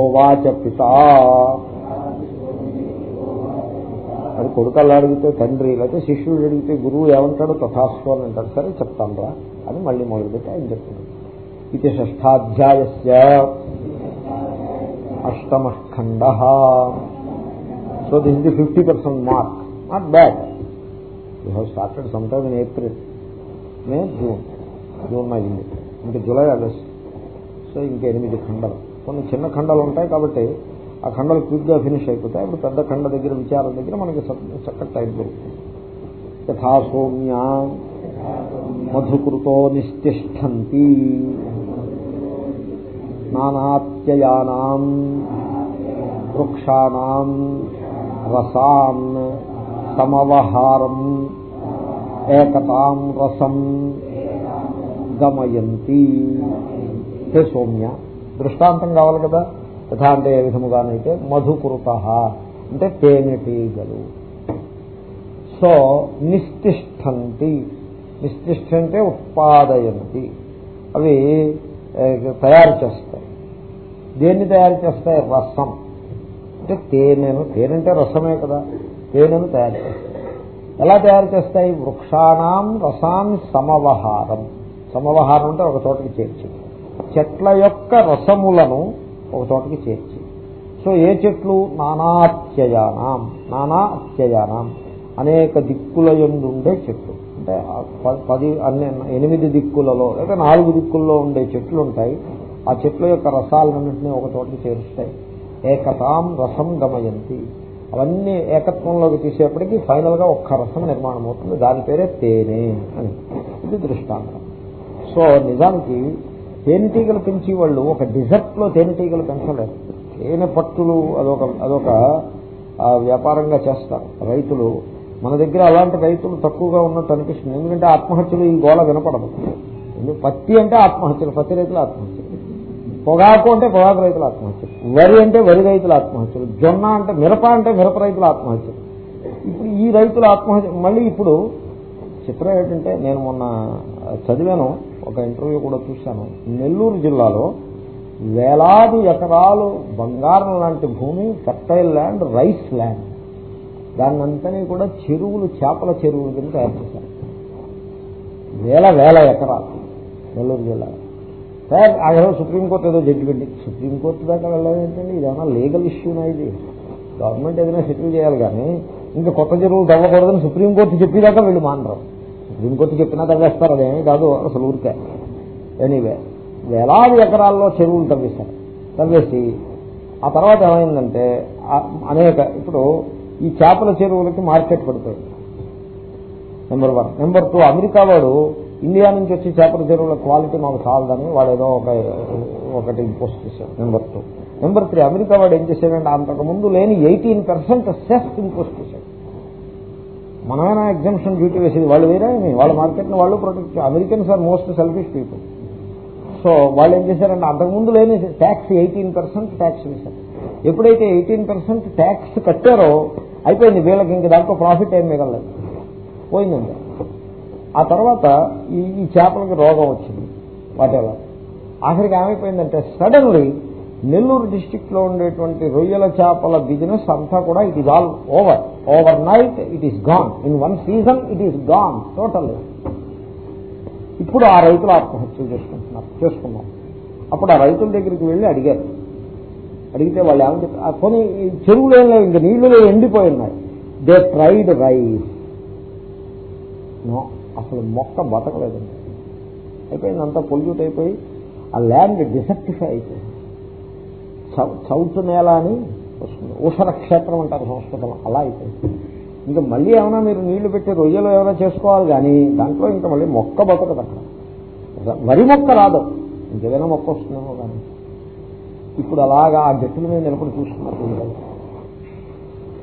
ఓవాచ పిత. అది కొడుకల్లా అడిగితే తండ్రి లేకపోతే శిష్యుడు అడిగితే గురువు ఏమంటాడు తథాస్తు అని అంటాడు. సరే చెప్తాను రా అని మళ్ళీ మొదలుపెట్టి ఆయన చెప్తున్నాడు ఇది షష్టాధ్యాయస్య అష్టమఖండ. So this the fifty percent mark not bad you have started some time in April May June June అయింది ఇంకా జూలై ఆగస్ట్ సో ఇంకా ఎనిమిది ఖండలు? కొన్ని చిన్న ఖండాలు ఉంటాయి కాబట్టి ఆ ఖండాలు క్విక్గా ఫినిష్ అయిపోతాయి. అప్పుడు పెద్ద ఖండ దగ్గర విచారం దగ్గర మనకి చక్కటి టైం దొరుకుతుంది. యథా సౌమ్య మధుకృతో నిశ్తిష్టంతి నానాత్యయానాం వృక్షాణం రసాన్ సమవహారం ఏకతాం రసం గమయంతి. హే సౌమ్య దృష్టాంతం కావాలి కదా. యథా అంటే ఏ విధముగానైతే మధుకృత అంటే తేనెటీగలు సో నిస్తిష్టంతి నిస్తిష్ట అంటే ఉత్పాదయంతి. అవి తయారు చేస్తాయి. దేన్ని తయారు చేస్తాయి? రసం. అంటే తేనెను తేనంటే రసమే కదా. తేనెను తయారు చేస్తాయి. ఎలా తయారు చేస్తాయి? వృక్షాణం రసాన్ సమవహారం. సమవహారం అంటే ఒక చోటకి చేర్చింది. చెట్ల యొక్క రసములను ఒక చోటకి చేర్చి. సో ఏ చెట్లు? నానాత్యయానాం నానా అత్యయానాం. అనేక దిక్కుల ఉండే చెట్లు. అంటే పది అన్ని ఎనిమిది దిక్కులలో లేదా నాలుగు దిక్కుల్లో ఉండే చెట్లు ఉంటాయి ఆ చెట్ల యొక్క రసాలన్నింటినీ ఒక చోటకి చేరుస్తాయి. ఏకతాం రసం గమయంతి. అవన్నీ ఏకత్వంలోకి తీసేప్పటికీ ఫైనల్గా ఒక్క రసం నిర్మాణం అవుతుంది దాని పేరే తేనె అని. ఇది దృష్టాంతం. సో నిజానికి తేనెటీగలు పెంచి వాళ్ళు ఒక డిజర్ట్లో తేనెటీగలు పెంచలేరు తేనె పట్టులు అదొక అదొక వ్యాపారంగా చేస్తారు. రైతులు మన దగ్గర అలాంటి రైతులు తక్కువగా ఉన్నట్టు అనిపిస్తుంది. ఎందుకంటే ఆత్మహత్యలు ఈ గోళ వినపడదు. పత్తి అంటే ఆత్మహత్యలు పత్తి రైతులు ఆత్మహత్యలు. పొగాకు అంటే పొగాకు రైతుల ఆత్మహత్యలు. వరి అంటే వరి రైతుల ఆత్మహత్యలు. జొన్న అంటే మిరప అంటే మిరప రైతుల ఆత్మహత్యలు. ఇప్పుడు ఈ రైతుల ఆత్మహత్య మళ్ళీ ఇప్పుడు చిత్రం ఏంటంటే నేను మొన్న చదివాను. ఒక ఇంటర్వ్యూ కూడా చూశాను. నెల్లూరు జిల్లాలో వేలాది ఎకరాలు బంగారం లాంటి భూమి ఫెర్టైల్ ల్యాండ్ రైస్ ల్యాండ్ దాన్నంతని కూడా చెరువులు చేపల చెరువులు కింద తయారు చేశారు. వేల వేల ఎకరాలు నెల్లూరు జిల్లా సార్ అదేదో సుప్రీంకోర్టు ఏదో జడ్జిమెంట్ సుప్రీంకోర్టు దాకా వెళ్ళాలంటే ఇదేమన్నా లీగల్ ఇష్యూనా ఇది. గవర్నమెంట్ ఏదైనా సెటిల్ చేయాలి కానీ ఇంకా కొత్త చెరువులు తవ్వకూడదని సుప్రీంకోర్టు చెప్పేదాకా వీళ్ళు మానరు. సుప్రీంకోర్టు చెప్పినా తవ్వేస్తారు అదేమీ కాదు అసలు ఊరికే. ఎనీవే వేలాది ఎకరాల్లో చెరువులు తవ్వేశారు. తవ్వేసి ఆ తర్వాత ఏమైందంటే అనేక ఇప్పుడు ఈ చేపల చెరువులకి మార్కెట్ పడిపోయింది. Number one number two America వాడు ఇండియా నుంచి వచ్చి చేపల చెరువుల క్వాలిటీ మాకు చాలదని వాడు ఏదో ఒక ఒకటి ఇంపోస్ట్ చేశాడు. Number two number three America వాడు ఏం చేశాడంటే అంతకుముందు లేని ఎయిటీన్ పర్సెంట్ సెస్ ఇంపోస్ట్ చేశాడు. మనమైనా ఎగ్జామ్షన్ డ్యూటీ వేసేది. వాళ్ళు వేరే వాళ్ళ మార్కెట్ని వాళ్ళు protect Americans are most selfish people so వాళ్ళు ఏం చేశారంటే అంతకుముందు లేని ట్యాక్స్ ఎయిటీన్ పర్సెంట్ ట్యాక్స్ వేశారు. ఎప్పుడైతే ఎయిటీన్ పర్సెంట్ ట్యాక్స్ కట్టారో అయిపోయింది. వీళ్ళకి ఇంక దాంట్లో ప్రాఫిట్ ఏం మిగలలేదు. పోయిందండి. ఆ తర్వాత ఈ ఈ చేపలకి రోగం వచ్చింది. వాటెవర్ ఆఖరికి ఏమైపోయిందంటే సడన్లీ నెల్లూరు డిస్టిక్లో ఉండేటువంటి రొయ్యల చేపల బిజినెస్ అంతా కూడా it is all over. Overnight it is gone in one season it is gone total ఇప్పుడు ఆ రైతులు ఆత్మహత్యలు చేసుకుంటున్నారు. చేసుకున్నాం అప్పుడు ఆ రైతుల దగ్గరికి వెళ్ళి అడిగారు. అడిగితే వాళ్ళు ఏమని చెప్పారు కొన్ని చెరువులు ఏం లేవు ఇంకా నీళ్ళు ఎండిపోయి ఉన్నాయి. దే ట్రైడ్ రైస్ నో అసలు మొక్క బతకలేదండి. అయిపోయింది అంతా పొల్యూట్ అయిపోయి ఆ ల్యాండ్ డిసెక్టిఫై అయిపోయింది. చౌటు నేల అని వస్తుంది. ఉషర క్షేత్రం అంటారు సంస్కృతం. అలా అయిపోయింది. ఇంకా మళ్ళీ ఏమైనా మీరు నీళ్ళు పెట్టి రొయ్యలు ఏమైనా చేసుకోవాలి కానీ దాంట్లో ఇంకా మళ్ళీ మొక్క బతకదు అక్కడ వరి మొక్క రాదు. ఇంకేదైనా మొక్క వస్తుందేమో కానీ. ఇప్పుడు అలాగా ఆ గట్టుల మీద నిలబడి చూసుకున్నారు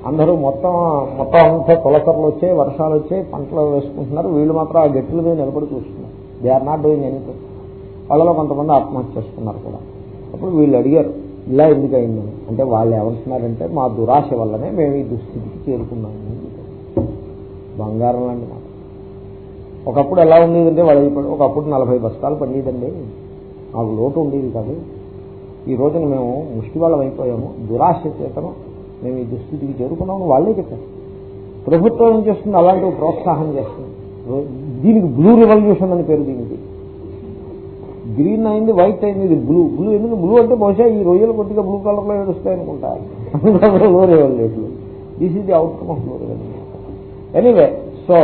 అందరూ మొత్తం మొత్తం అంతా తొలసర్లు వచ్చాయి వర్షాలు వచ్చాయి పంటలు వేసుకుంటున్నారు. వీళ్ళు మాత్రం ఆ గట్టుల మీద నిలబడి చూస్తున్నారు. They are not doing anything వాళ్ళలో కొంతమంది ఆత్మహత్య చేసుకున్నారు కూడా. అప్పుడు వీళ్ళు అడిగారు ఇలా ఎందుకు అయిందని అంటే వాళ్ళు ఏమంటున్నారంటే మా దురాశ వల్లనే మేము ఈ దుస్థితికి చేరుకున్నాము. బంగారం లాంటి మాట. ఒకప్పుడు ఎలా ఉండేదంటే వాళ్ళు ఒకప్పుడు నలభై బస్తాలు పండేదండి. మాకు లోటు ఉండేది కాదు. ఈ రోజున మేము ముష్టి వాళ్ళం అయిపోయాము. దురాశ చేతను మేము ఈ దుస్థితికి చేరుకున్నాము. వాళ్ళే చెప్పారు. ప్రభుత్వం ఏం చేస్తుంది? అలాంటివి ప్రోత్సాహం చేస్తుంది. దీనికి బ్లూ రివల్యూషన్ అని పేరు దీనికి. గ్రీన్ అయింది వైట్ అయింది ఇది బ్లూ బ్లూ ఎందుకు? బ్లూ అంటే బహుశా ఈ రొయ్యలు కొద్దిగా బ్లూ కలర్లో ఏడుస్తాయి అనుకుంటా. Blue revolution this is the outcome of blue anyway so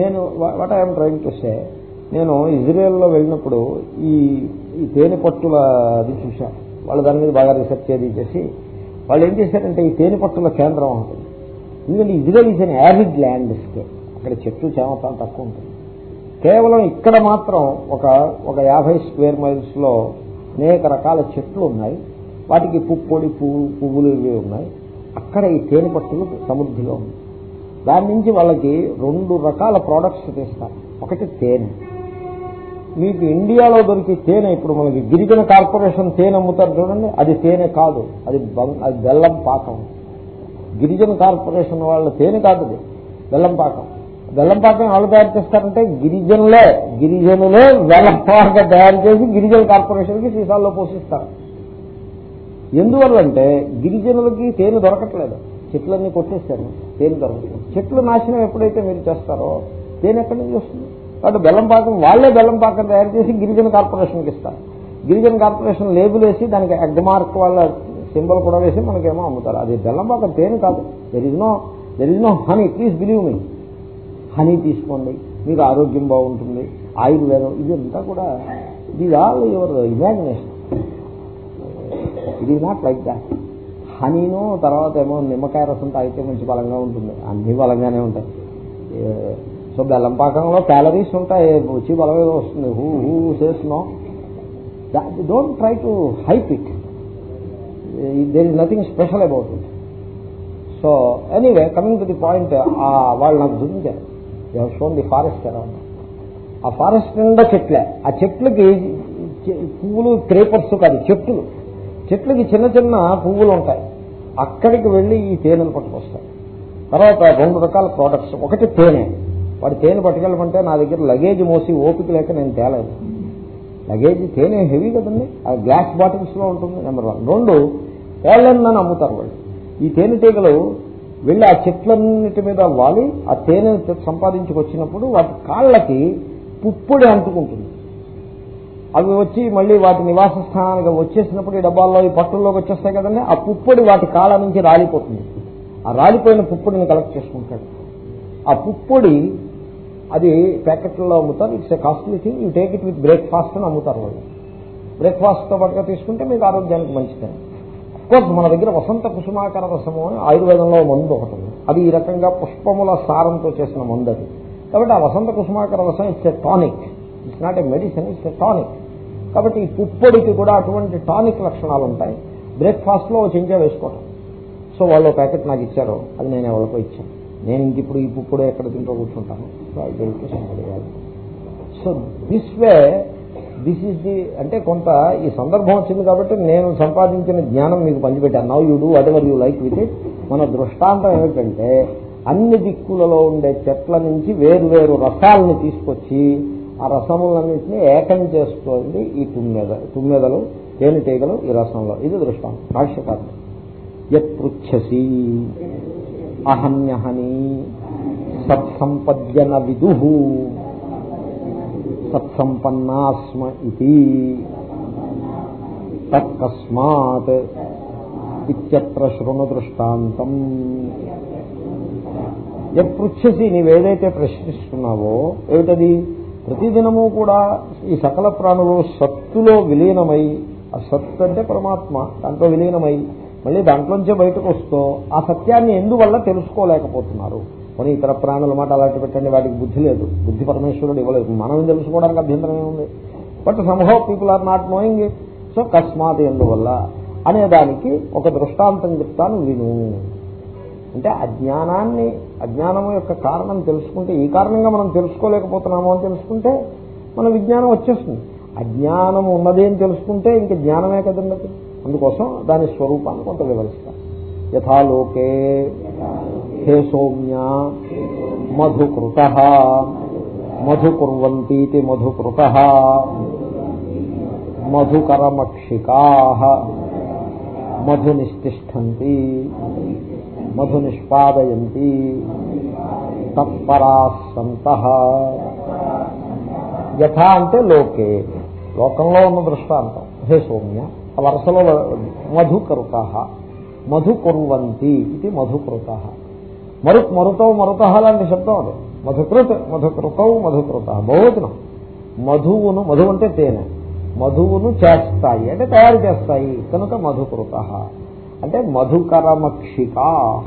నేను what I'm trying to say నేను ఇజ్రాయెల్లో వెళ్ళినప్పుడు ఈ ఈ తేనె పట్టుల అది చూశాను వాళ్ళు దాని మీద బాగా రీసెర్చ్ అది చేసి వాళ్ళు ఏం చేశారంటే ఈ తేనె పట్టుల కేంద్రం ఉంటుంది. ఎందుకంటే Israel is an avid landscape అక్కడ చెట్టు చేమతాం తక్కువ ఉంటుంది. కేవలం ఇక్కడ మాత్రం ఒక ఒక యాభై స్క్వేర్ మైల్స్లో అనేక రకాల చెట్లు ఉన్నాయి. వాటికి పుప్పొడి పువ్వు పువ్వులు ఇవి ఉన్నాయి. అక్కడ ఈ తేనె పట్టులు సమృద్ధిలో ఉంది దాని నుంచి వాళ్ళకి రెండు రకాల ప్రోడక్ట్స్ తీస్తారు. ఒకటి తేనె. మీకు ఇండియాలో దొరికే తేనె ఇప్పుడు మనకి గిరిజన కార్పొరేషన్ తేనె అమ్ముతారు చూడండి. అది తేనె కాదు. అది అది బెల్లం పాకం. గిరిజన కార్పొరేషన్ వాళ్ళ తేనె కాదు అది. బెల్లం పాకం. బెల్లం పాకం వాళ్ళు తయారు చేస్తారంటే గిరిజనులే గిరిజనులే బెల్లం పాక తయారు చేసి గిరిజన కార్పొరేషన్కి సీసాల్లో పోషిస్తారు. ఎందువల్లంటే గిరిజనులకి తేనె దొరకట్లేదు. చెట్లన్నీ కొట్టేస్తారు తేనె దొరకట్లేదు. చెట్లు నాశనం ఎప్పుడైతే మీరు చేస్తారో తేనె ఎక్కడి నుంచి వస్తుంది? కాబట్టి బెల్లం పాకం వాళ్ళే బెల్లం పాకం తయారు చేసి గిరిజన కార్పొరేషన్కి ఇస్తారు. గిరిజన కార్పొరేషన్ లేబుల్ వేసి దానికి ఎగ్ మార్క్ వాళ్ళ సింబల్ కూడా వేసి మనకేమో అమ్ముతారు. అది బెల్లం పాకం తేనె కాదు. There is no there is no honey please believe me honey తీసుకోండి మీకు ఆరోగ్యం బాగుంటుంది ఆయుర్వేదం ఇదంతా కూడా ఇది ఆల్ యువర్ ఇమాజినేషన్ ఇది నాట్ లైక్ దాట్ హనీను తర్వాత ఏమో నిమ్మకాయ రసం తాగితే మంచి బలంగా ఉంటుంది. అన్ని బలంగానే ఉంటాయి. సో బెల్లం పాకంలో క్యాలరీస్ ఉంటాయి రుచి బలమే వస్తుంది. Who who says don't try to hype it there is nothing special about it so anyway coming to the point వాళ్ళు నాకు చూపించారు. You shown the forest around ఆ ఫారెస్ట్ నిండా చెట్లే. ఆ చెట్లకి పువ్వులు క్రేపర్స్ కాదు చెట్లు. చెట్లకి చిన్న చిన్న పువ్వులు ఉంటాయి అక్కడికి వెళ్ళి ఈ తేనెను పట్టుకొస్తాయి. తర్వాత రెండు రకాల ప్రోడక్ట్స్ ఒకటి తేనె. వాడు తేనె పట్టుకెళ్ళమంటే నా దగ్గర లగేజ్ మోసి ఓపిక లేక నేను తేలేదు. లగేజ్ తేనె హెవీ కదండి. ఆ గ్లాస్ బాటిల్స్లో ఉంటుంది నెంబర్ వన్ రెండు పోలెన్ అని అమ్ముతారు వాళ్ళు. ఈ తేనెటీగలు వెళ్ళి ఆ చెట్లన్నిటి మీద వాలి ఆ తేనెను సంపాదించుకొచ్చినప్పుడు వాటి కాళ్ళకి పుప్పొడి అంటుకుంటుంది. అవి వచ్చి మళ్ళీ వాటి నివాస స్థానానికి వచ్చేసినప్పుడు ఈ డబ్బాల్లో ఈ పట్టుల్లోకి వచ్చేస్తాయి కదండి ఆ పుప్పొడి వాటి కాళ్ళ నుంచి రాలిపోతుంది. ఆ రాలిపోయిన పుప్పొడిని కలెక్ట్ చేసుకుంటాడు. ఆ పుప్పొడి అది ప్యాకెట్లలో అమ్ముతారు it's a costly thing you take it with breakfast అని అమ్ముతారు వాళ్ళు. బ్రేక్ఫాస్ట్తో పాటుగా తీసుకుంటే మీకు ఆరోగ్యానికి మంచిదండి కోర్స్ మన దగ్గర వసంత కుసుమాకర రసము అని ఆయుర్వేదంలో మందు ఒకటి ఉంది. అది ఈ రకంగా పుష్పముల సారంతో చేసిన మందు అది. కాబట్టి ఆ వసంత కుసుమాకర రసం it's a tonic it's not a medicine it's a tonic కాబట్టి ఈ పుప్పొడికి కూడా అటువంటి టానిక్ లక్షణాలు ఉంటాయి. బ్రేక్ఫాస్ట్లో చెంచా వేసుకోవటం. సో వాళ్ళు ప్యాకెట్ నాకు ఇచ్చారు. అది నేను ఎవరికో ఇచ్చాను. నేను ఇంక ఇప్పుడు ఈ పుప్పుడు ఎక్కడ తింటూ కూర్చుంటాను? So so this way this is the అంటే కొంత ఈ సందర్భం వచ్చింది కాబట్టి నేను సంపాదించిన జ్ఞానం మీకు పంచిపెట్టాను. Now you do whatever you like with it మన దృష్టాంతం ఏమిటంటే అన్ని దిక్కులలో ఉండే చెట్ల నుంచి వేరు వేరు రసాలను తీసుకొచ్చి ఆ రసములన్నింటినీ ఏకం చేసుకోండి. ఈ తుమ్మెద తుమ్మెదలు తేనెటీగలు ఈ రసంలో. ఇది దృష్టాంతం. భాష్యకారం యత్పృచ్ఛసి. అహన్యహని సత్సంపద్యన విదు. సత్సంపన్నాస్మ ఇది. తత్కస్మాత్ ఇత్యత్ర శృణు దృష్టాంతం. ఎపృచ్ఛసి నీవేదైతే ప్రశ్నిస్తున్నావో ఏమిటది? ప్రతిదినము కూడా ఈ సకల ప్రాణులు సత్తులో విలీనమై ఆ సత్తు అంటే పరమాత్మ దాంట్లో విలీనమై మళ్ళీ దాంట్లోంచే బయటకు వస్తూ ఆ సత్యాన్ని ఎందువల్ల తెలుసుకోలేకపోతున్నారు? కొన్ని ఇతర ప్రాణుల మాట అలాంటి పెట్టండి వాటికి బుద్ధి లేదు. బుద్ధి పరమేశ్వరుడు ఇవ్వలేదు. మనం తెలుసుకోవడానికి అభ్యంతరం ఏముంది but somehow people are not knowing it so కస్మాత్ ఎందువల్ల? అనే దానికి ఒక దృష్టాంతం చెప్తాను విను. అంటే అజ్ఞానాన్ని అజ్ఞానం యొక్క కారణం తెలుసుకుంటే ఈ కారణంగా మనం తెలుసుకోలేకపోతున్నాము అని తెలుసుకుంటే మన విజ్ఞానం వచ్చేస్తుంది. అజ్ఞానం ఉన్నది అని తెలుసుకుంటే ఇంక జ్ఞానమే కదండి అందుకోసం దాని స్వరూపాన్ని కొంత వివరిస్తాం యథాలోకే హే సౌమ్య మధుకృత. మధుకుర్వంతీతి మధుకృత. మధుకరమక్షికా. మధు నిష్టిష్టంతి మధు నిష్పాదయంతి తత్పరా సంత యథా అంటే లోకే. లోకంలో ఉన్న దృష్టాంతం. హే సౌమ్య ఆ వరుసలో మధుకృత మధుకుర్వంతి ఇది మధుకృత. మరు మరుతో మరుత లాంటి శబ్దం అది. మధుకృత్ మధుకృతౌ మధుకృత. బహువచనం. మధువును మధు అంటే తేనె. మధువును చేస్తాయి అంటే తయారు చేస్తాయి. కనుక మధుకృత. అంటే మధుకరమక్షికా.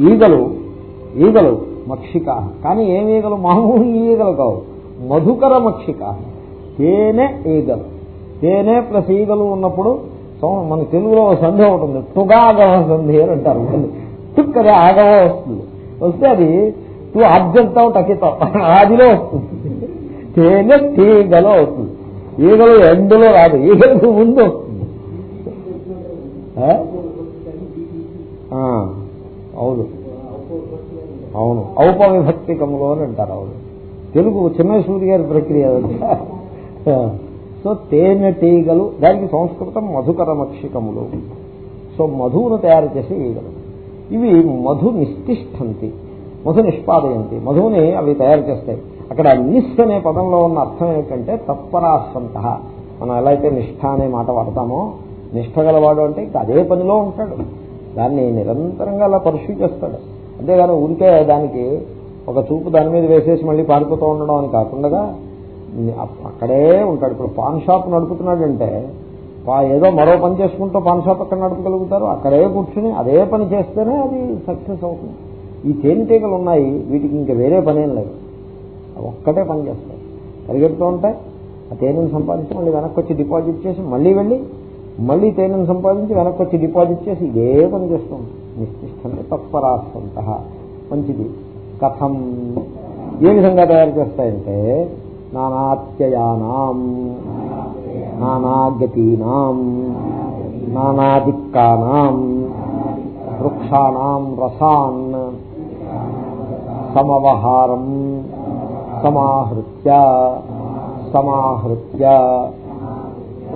ఈగలు ఈగలు మక్షిక. కానీ ఏమి ఈగలు? మామూలు ఈగలు కావు. మధుకర మక్షిక తేనె ఈగలు. తేనె ప్లస్ ఈగలు ఉన్నప్పుడు మన తెలుగులో సంధి ఒకటి ఉంది తుగాగవ సంధి అని అంటారు తుక్ అది ఆగవ వస్తుంది. వస్తే అది తు అర్జంతం టకితం. ఆదిలో వస్తుంది. తేనె తీగలో వస్తుంది. ఈగలు ఎండులో రాదు. ఈగలకు ముందు వస్తుంది. అవును. అవును. ఔపవిభక్తికములు అని అంటారు అవును తెలుగు చిన్న సూర్య గారి ప్రక్రియ సో తేనెటీగలు దానికి సంస్కృతం మధుకర మక్షికములు సో మధువును తయారు చేసే ఈగలు. ఇవి మధు నిష్టిష్టంతి మధు నిష్పాదయంతి. మధువుని అవి తయారు చేస్తాయి. అక్కడ నిస్ అనే పదంలో ఉన్న అర్థం ఏమిటంటే తత్పరాసంత మనం ఎలా అయితే నిష్ఠ అనే మాట వాడతామో నిష్ఠ గలవాడు అంటే ఇంకా అదే పనిలో ఉంటాడు. దాన్ని నిరంతరంగా అలా పరుషు చేస్తాడు. అంతేగాని ఉరికే దానికి ఒక చూపు దాని మీద వేసేసి మళ్ళీ పారిపోతూ ఉండడం అని కాకుండా అక్కడే ఉంటాడు. ఇప్పుడు పాన్ షాప్ నడుపుతున్నాడంటే ఏదో మరో పని చేసుకుంటూ పాన్ షాప్ అక్కడ నడపగలుగుతారు. అక్కడే కూర్చుని అదే పని చేస్తేనే అది సక్సెస్ అవుతుంది. ఈ తేనెటీగలు ఉన్నాయి. వీటికి ఇంకా వేరే పనేం లేదు. ఒక్కటే పని చేస్తాయి. పరిగెడుతూ ఉంటాయి. ఆ తేనెను సంపాదించి మళ్ళీ వెనక్కి వచ్చి డిపాజిట్ చేసి మళ్ళీ వెళ్ళి మళ్ళీ తేనెను సంపాదించి వెనక్కి వచ్చి డిపాజిట్ చేసి ఇదే పని చేస్తాం నిశ్చిష్టమే నిశ్చిష్టంగా తత్పరాస్తంత మంచిది. కథం ఏ విధంగా తయారు చేస్తాయంటే నానాత్యయానాం నానాగతీనాం నానాదిక్కానాం వృక్షాణం రసాన్ సమవహారం సమాహృత్య సమాహృత్య.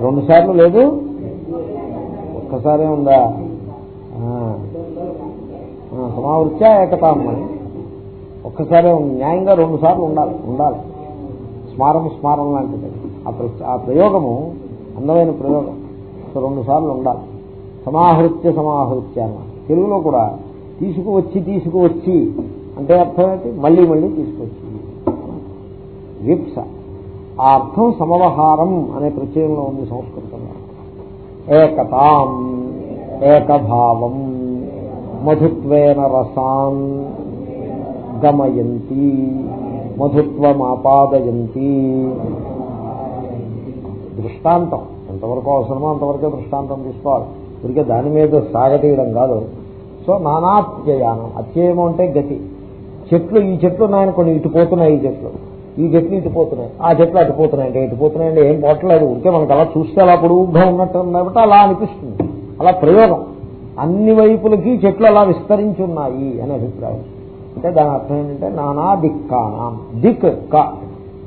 రెండు సార్లు లేదు? ఒక్కసారే ఉందా? సమావృత్య ఏకతామని ఒక్కసారే న్యాయంగా రెండు సార్లు ఉండాలి ఉండాలి. స్మారం స్మారం లాంటిది. ఆ ప్రయోగము అందమైన ప్రయోగం. సో రెండు సార్లు ఉండాలి. సమాహృత్య సమాహృత్య అన్న. తెలుగులో కూడా తీసుకువచ్చి తీసుకువచ్చి అంటే అర్థం ఏంటి? మళ్ళీ మళ్ళీ తీసుకొచ్చి విప్స. ఆ అర్థం సమవహారం అనే ప్రత్యయంలో ఉంది సంస్కృతంలో. ఏకతాం ఏకభావం మధుత్వేన రసాన్ గమయంతి. మధుత్వమాపాదయంతి దృష్టాంతం. ఎంతవరకు అవసరమో అంతవరకే దృష్టాంతం తీసుకోవాలి. ఇదికే దాని మీద సాగతీయడం కాదు. సో నానాత్యయానం. అత్యయము అంటే గతి. చెట్లు ఈ చెట్లు ఉన్నాయని కొన్ని ఇటుపోతున్నాయి ఈ చెట్లు. ఈ చెట్లు ఇటుపోతున్నాయి ఆ చెట్లు అటుపోతున్నాయి అంటే ఇటుపోతున్నాయి అంటే ఏం పోవట్లేదు. ఉంటే మనకు అలా చూస్తే అలా పొడుగుగా ఉన్నట్టు కాబట్టి అలా అనిపిస్తుంది. అలా ప్రయోగం. అన్ని వైపులకి చెట్లు అలా విస్తరించి ఉన్నాయి అనే అభిప్రాయం. అంటే దాని అర్థం ఏంటంటే నానా దిక్కానాం. దిక్ క.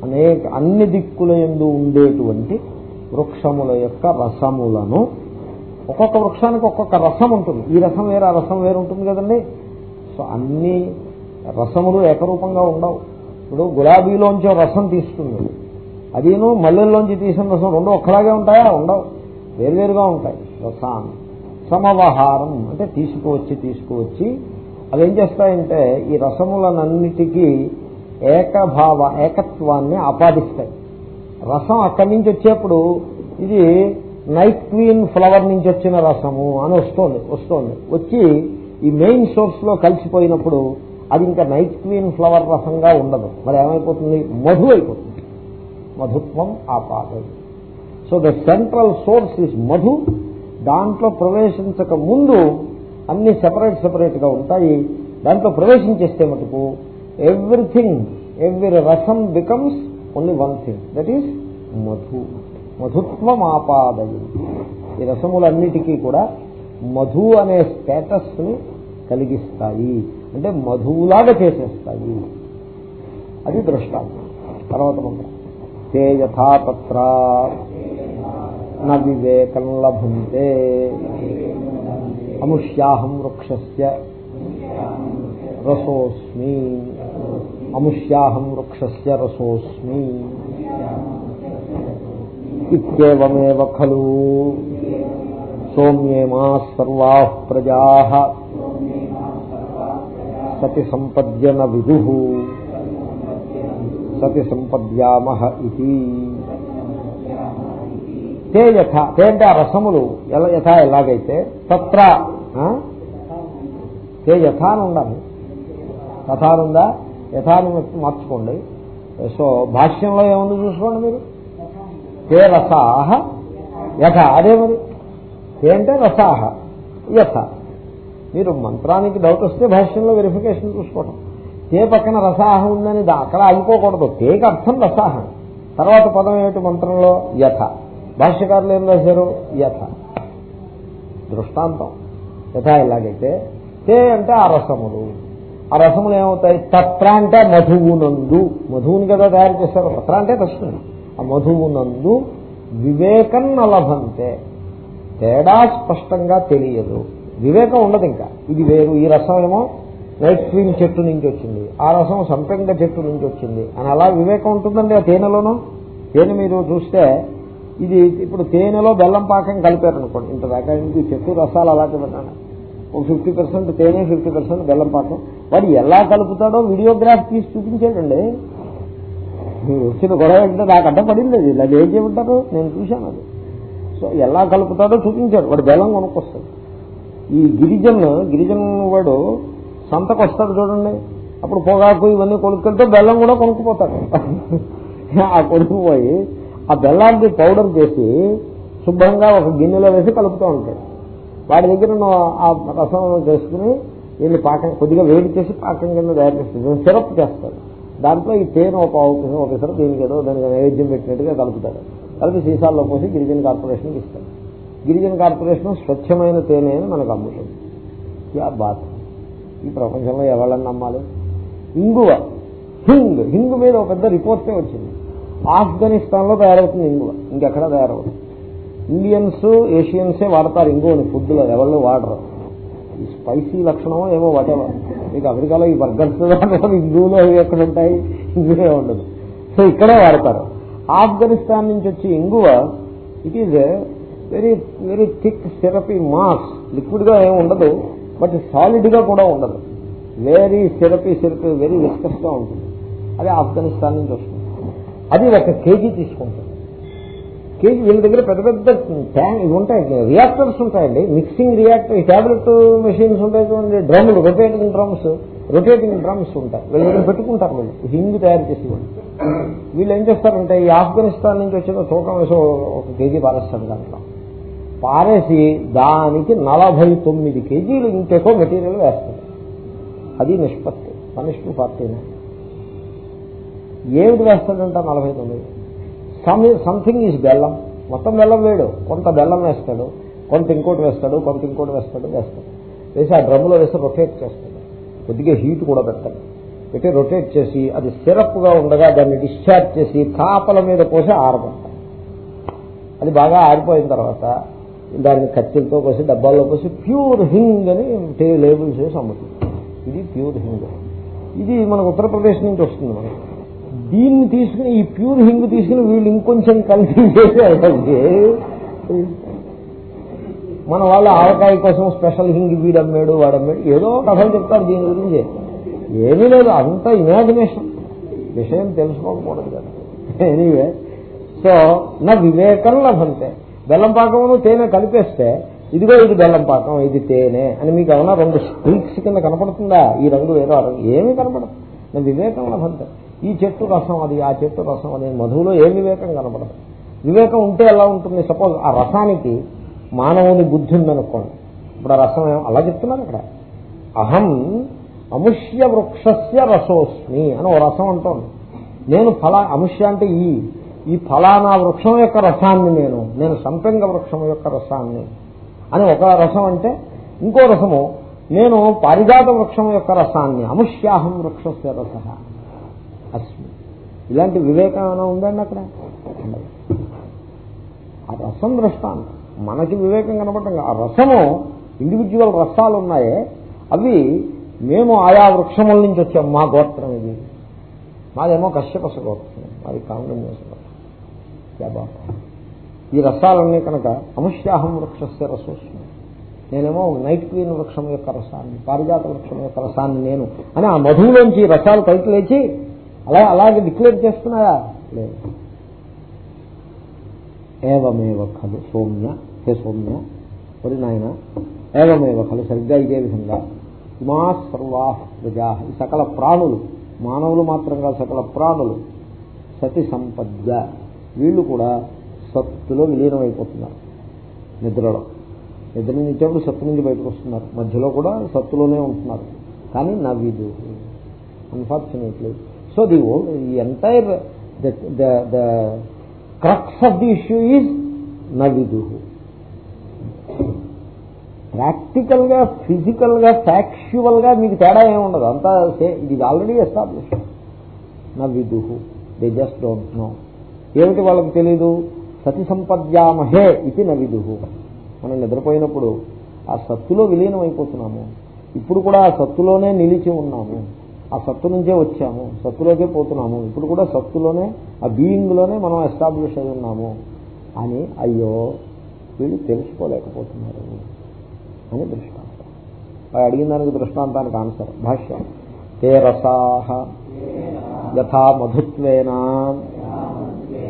అనేక అన్ని దిక్కుల ఎందు ఉండేటువంటి వృక్షముల యొక్క రసములను ఒక్కొక్క వృక్షానికి ఒక్కొక్క రసం ఉంటుంది. ఈ రసం వేరే ఆ రసం వేరు ఉంటుంది కదండి. సో అన్ని రసములు ఏకరూపంగా ఉండవు. ఇప్పుడు గులాబీలోంచి రసం తీస్తుంది. అదిను మల్లెల్లోంచి తీసిన రసం రెండు ఒక్కలాగే ఉంటాయా? ఉండవు. వేరువేరుగా ఉంటాయి రసాన్ని. సమవహారం అంటే తీసుకువచ్చి తీసుకువచ్చి అదేం చేస్తాయంటే ఈ రసములనన్నిటికీ ఏకభావ ఏకత్వాన్ని ఆపాదిస్తాయి. రసం అక్కడి నుంచి వచ్చేప్పుడు ఇది నైట్ క్వీన్ ఫ్లవర్ నుంచి వచ్చిన రసము అని వస్తోంది వస్తోంది. వచ్చి ఈ మెయిన్ సోర్స్లో కలిసిపోయినప్పుడు అది ఇంకా నైట్ క్వీన్ ఫ్లవర్ రసంగా ఉండదు. మరి ఏమైపోతుంది? మధు అయిపోతుంది. మధుత్వం ఆపాదం. So the central source is Madhu. దాంట్లో ప్రవేశించక ముందు అన్ని సెపరేట్ సెపరేట్గా ఉంటాయి. దాంట్లో ప్రవేశించేస్తే మటుకు ఎవ్రీథింగ్ ఎవ్రీ రసం becomes only one thing that is Madhu. మధుత్వం ఆపాదయం ఈ రసములన్నిటికీ కూడా మధు అనే స్టేటస్ని కలిగిస్తాయి. అంటే మధువులాగా చేసేస్తాయి. అది దృష్టాంతం తర్వాత మంత్రం. తే యథాత్ర వివేకం లభంతే. అముష్యాహం వృక్షస్య. రసోస్మి. అముష్యాహం వృక్షస్య రసోస్మి. ఇత్యేవమేవ ఖలు. సౌమ్యేమా సర్వా ప్రజా. సతి సంపద్యన విదు. సతి సంపద్యామహ ఇది తే యథ తే అంటే ఆ రసములు ఎలా యథా ఎలాగైతే తత్ర తే యథ అని ఉండాలి తథానుందా? యథాను మార్చుకోండి. సో భాష్యంలో ఏముంది చూసుకోండి మీరు? తే రసాహ యథ. అదే మరి. తే అంటే రసాహ యథ. మీరు మంత్రానికి డౌట్ వస్తే భాష్యంలో వెరిఫికేషన్ చూసుకోవటం. తే పక్కన రసాహ ఉందని అక్కడ అయిపోకూడదు తేకి అర్థం రసాహ. తర్వాత పదం ఏమిటి మంత్రంలో? యథ. భాష్యకారులు ఏం రాశారు? యథ. దృష్టాంతం. యథ ఎలాగైతే తే అంటే ఆ రసములు ఆ రసములు ఏమవుతాయి? తత్ర అంటే మధువునందు. మధువుని కదా తయారు చేస్తారు. తత్ర అంటే రసం ఆ మధువునందు వివేకం నలభంతే. తేడా స్పష్టంగా తెలియదు. వివేకం ఉండదు ఇంకా. ఇది వేరు. ఈ రసం ఏమో నైట్ క్రీమ్ చెట్టు నుంచి వచ్చింది. ఆ రసం సంపెంగ చెట్టు నుంచి వచ్చింది. అని అలా వివేకం ఉంటుందండి ఆ తేనెలోనూ? తేనె మీరు చూస్తే ఇది ఇప్పుడు తేనెలో బెల్లం పాకం కలిపారనుకోండి ఇంత దాకా ఇంక చెట్టు రసాలు అలాగే పెట్టాను ఒక ఫిఫ్టీ పర్సెంట్ తేనె ఫిఫ్టీ పర్సెంట్ బెల్లం పాకం. వాడు ఎలా కలుపుతాడో వీడియోగ్రాఫ్ తీసి చూపించేటండి మీరు వచ్చిన గొడవ అంటే నాకు అడ్డపడింది అది. అది ఏం చేయమంటారు? నేను చూశాను అది. సో ఎలా కలుపుతాడో చూపించాడు వాడు బెల్లం కొనుక్కొస్తాడు. ఈ గిరిజన్ గిరిజన్ వాడు సంతకు వస్తాడు చూడండి. అప్పుడు పొగాకు ఇవన్నీ కొనుక్కెళ్తే బెల్లం కూడా కొనుక్కుపోతాడు. ఆ కొనుక్కుపోయి ఆ బెల్లాన్ని పౌడర్ చేసి శుభ్రంగా ఒక గిన్నెలో వేసి కలుపుతూ ఉంటాడు వాడి దగ్గర ఆ రసం చేసుకుని వీళ్ళు పాకం కొద్దిగా వేడి చేసి పాకం కింద తయారు చేస్తారు. సిరప్ చేస్తాడు దాంట్లో ఈ తేనె ఒక ఆవు ఒక సిరప్ దీనికి ఏదో దానికి నైవేద్యం పెట్టినట్టుగా కలుపుతాడు కలిపి సీసాల్లో పోసి గిరిజన కార్పొరేషన్కి ఇస్తాడు గిరిజన కార్పొరేషన్ స్వచ్ఛమైన తేనె అని మనకు అమ్ముతుంది యా బాత్ ఈ ప్రపంచంలో ఎవళ్ళని నమ్మాలి? ఇంగువ. హింగ్. హింగ్ మీద ఒక పెద్ద రిపోర్టే వచ్చింది. ఆఫ్ఘనిస్తాన్లో తయారవుతుంది ఇంగువ. ఇంకెక్కడ తయారవుతుంది ఇండియన్స్ ఏషియన్సే వాడతారు ఇంగువని. ఫుడ్లో ఎవరు వాడరు. ఈ స్పైసీ లక్షణమో ఏమో వాటెవర్ మీకు అమెరికాలో ఈ బర్గర్స్ ఇంగువలో ఎక్కడ ఉంటాయి? ఇంగువే ఉండదు. సో ఇక్కడే వాడతారు. ఆఫ్ఘనిస్తాన్ నుంచి వచ్చి ఇంగువ it is very very thick syrupy mass లిక్విడ్గా ఏమి ఉండదు బట్ సాలిడ్గా కూడా ఉండదు. వెరీ సిరపీ సిరపీ వెరీ విస్కస్గా ఉంటుంది. అది ఆఫ్ఘనిస్తాన్ నుంచి వస్తుంది. అది ఒక కేజీ తీసుకుంటుంది కేజీ వీళ్ళ దగ్గర పెద్ద పెద్ద ట్యాంక్ ఇవి ఉంటాయి రియాక్టర్స్ ఉంటాయండి. మిక్సింగ్ రియాక్టర్ ఈ టాబ్లెట్ మెషిన్స్ ఉంటాయి చూడండి. డ్రమ్లు రొటేటింగ్ డ్రమ్స్ రొటేటింగ్ డ్రమ్స్ ఉంటాయి. వీళ్ళ దగ్గర పెట్టుకుంటారు వీళ్ళు. హింగ్ తయారు చేసి వాళ్ళు వీళ్ళు ఏం చేస్తారంటే ఈ ఆఫ్ఘనిస్తాన్ నుంచి వచ్చిన తూకం వేసి ఒక కేజీ పారేస్తారు దాంట్లో. పారేసి దానికి నలభై తొమ్మిది కేజీలు ఇంకెక్కువ మెటీరియల్ వేస్తారు. అది నిష్పత్తి. వన్ పార్టీనే ఏమిటి వేస్తాడంట? నలభై తొమ్మిది. సమ్ సంథింగ్ ఈజ్ బెల్లం. మొత్తం బెల్లం వేడు. కొంత బెల్లం వేస్తాడు కొంత ఇంకోటి వేస్తాడు కొంత ఇంకోటి వేస్తాడు వేస్తాడు. వేసి ఆ డ్రమ్లో వేసి రొటేట్ చేస్తాడు. కొద్దిగా హీట్ కూడా పెట్టాడు పెట్టి రొటేట్ చేసి అది సిరప్గా ఉండగా దాన్ని డిశ్చార్జ్ చేసి కాపల మీద పోసి ఆరబడతాడు అది బాగా ఆరిపోయిన తర్వాత దాన్ని కత్తిలతో పోసి డబ్బాల్లో పోసి ప్యూర్ హింగ్ అని టే లేబుల్స్ వేసి అమ్ముతుంది ఇది ప్యూర్ హింగ్. ఇది మనకు ఉత్తరప్రదేశ్ నుంచి వస్తుంది మనకి. దీన్ని తీసుకుని ఈ ప్యూర్ హింగ్ తీసుకుని వీళ్ళు ఇంకొంచెం కలిసి చేసేది మన వాళ్ళ ఆవకాయ కోసం స్పెషల్ హింగ్ వీడమ్మాడు వాడమ్మాడు ఏదో కథలు చెప్తారు దీని గురించి. ఏమీ లేదు అంత ఇమాజినేషన్ విషయం తెలుసుకోకపోవడం కదా. ఎనీవే సో నా వివేకం లభంతే. బెల్లం పాకమును తేనె కలిపేస్తే ఇదిగో ఇది బెల్లం పాకం ఇది తేనె అని మీకు ఏమన్నా రెండు స్ట్రీక్స్ కింద కనపడుతుందా? ఈ రంగు ఏదో ఆ రంగు ఏమీ కనపడదు. నా వివేకం లభంతే. ఈ చెట్టు రసం అది ఆ చెట్టు రసం అది మధువులో ఏ వివేకం కనపడదు. వివేకం ఉంటే ఎలా ఉంటుంది? సపోజ్ ఆ రసానికి మానవుని బుద్ధి ఉందనుకోండి. ఇప్పుడు ఆ రసం అలా చెప్తున్నారు అక్కడ అహం అముష్య వృక్షస్య రసోస్మి అని ఓ రసం అంటోంది. నేను ఫలా అముష్య అంటే ఈ ఈ ఫలానా వృక్షం యొక్క రసాన్ని నేను నేను సంపెంగ వృక్షం యొక్క రసాన్ని అని ఒక రసం అంటే ఇంకో రసము నేను పారిజాత వృక్షం యొక్క రసాన్ని అముష్యాహం వృక్షస్య రస. ఇలాంటి వివేకం ఏమైనా ఉందండి అక్కడ? ఆ రసం దృష్టాంతం మనకి వివేకం కనపడటం ఆ రసము ఇండివిజువల్ రసాలు ఉన్నాయే. అవి మేము ఆయా వృక్షముల నుంచి వచ్చాం. మా గోత్రం ఇది. మాదేమో కశ్యపస గోత్రం. మాది కాంగ్రెస్ గోత్రం. ఈ రసాలన్నీ కనుక అముష్యాహం వృక్షస్య రసోస్మి. నేనేమో నైట్ క్వీన్ వృక్షం యొక్క రసాన్ని పారిజాత వృక్షం యొక్క రసాన్ని నేను అని ఆ మధువులోంచి రసాలు పైకి లేచి అలా అలాగే డిక్లేర్ చేస్తున్నాయా లేదు. ఏవమేవ ఖలు సౌమ్య హే సౌమ్య మరి నాయన ఏవమేవ ఖలు సరిగ్గా ఇదే విధంగా. మా సర్వా ప్రజా ఈ సకల ప్రాణులు మానవులు మాత్రంగా సకల ప్రాణులు సతి సంపద్య వీళ్ళు కూడా సత్తులో విలీనమైపోతున్నారు. నిద్రలో. నిద్ర నుంచేప్పుడు సత్తు నుంచి బయటకు వస్తున్నారు. మధ్యలో కూడా సత్తులోనే ఉంటున్నారు. కానీ నవ్విదు. Unfortunately so the the entire the crux of the issue is నవ్విదు ప్రాక్టికల్గా ఫిజికల్గా ఫ్యాక్చువల్గా మీకు తేడా ఏముండదు అంతా ఇది ఆల్రెడీ ఎస్టాబ్లిష్ విదుహు దే జస్ట్ డోంట్ నో ఏమిటి వాళ్ళకి తెలీదు సతి సంపద్యామహే ఇది నవిదు మనం నిద్రపోయినప్పుడు ఆ సత్తులో విలీనం అయిపోతున్నాము ఇప్పుడు కూడా ఆ సత్తులోనే నిలిచి ఉన్నాము ఆ సత్తు నుంచే వచ్చాము సత్తులోకే పోతున్నాము. ఇప్పుడు కూడా సత్తులోనే ఆ బీయింగ్లోనే మనం ఎస్టాబ్లిష్ అయి ఉన్నాము. అని అయ్యో వీళ్ళు తెలుసుకోలేకపోతున్నారు అని దృష్టాంతం. వాడు అడిగిన దానికి దృష్టాంతానికి ఆన్సర్ భాష్యం. తే రసాహ యథా మధుత్వేనా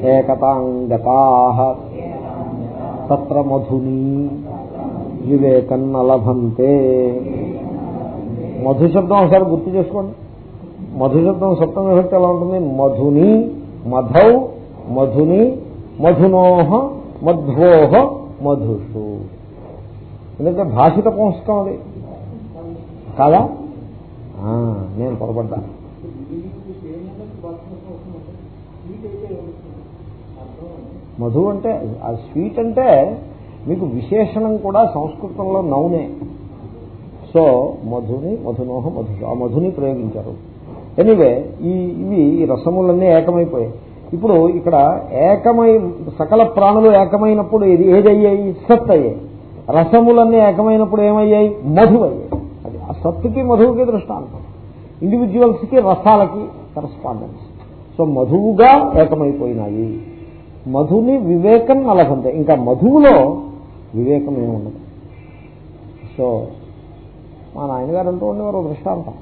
ఏకతాంగతా తత్ర మధుని వివేకన్నలభంతే. మధుశబ్దం మధు శబ్దం ఒకసారి గుర్తు చేసుకోండి. మధుశబ్దం సప్తమ విభక్తి ఎలా ఉంటుంది? మధుని మధౌ మధుని మధునోహ మధ్వోహ మధుషు. ఎందుకంటే భాషిత పుంస్కం అది. కాదా? నేను పొరపడ్డా. మధు అంటే ఆ స్వీట్ అంటే మీకు విశేషణం కూడా సంస్కృతంలో నౌనే. సో మధుని మధునోహ మధు ఆ మధుని ప్రయోగించారు. ఎనివే ఈ ఇవి రసములన్నీ ఏకమైపోయాయి. ఇప్పుడు ఇక్కడ ఏకమై సకల ప్రాణులు ఏకమైనప్పుడు ఇది ఏదయ్యాయి? సత్ అయ్యాయి రసములన్నీ ఏకమైనప్పుడు ఏమయ్యాయి? మధు అయ్యాయి అది ఆ సత్తుకి మధువుకి దృష్టాంతం. ఇండివిజువల్స్కి రసాలకి కరస్పాండెన్స్ సో మధువుగా ఏకమైపోయినాయి. మధుని వివేకం నలభంతే ఇంకా మధువులో వివేకం ఏమి ఉండదు సో మా నాయనగారు అంటూ ఉండేవారు దృష్టాంతం.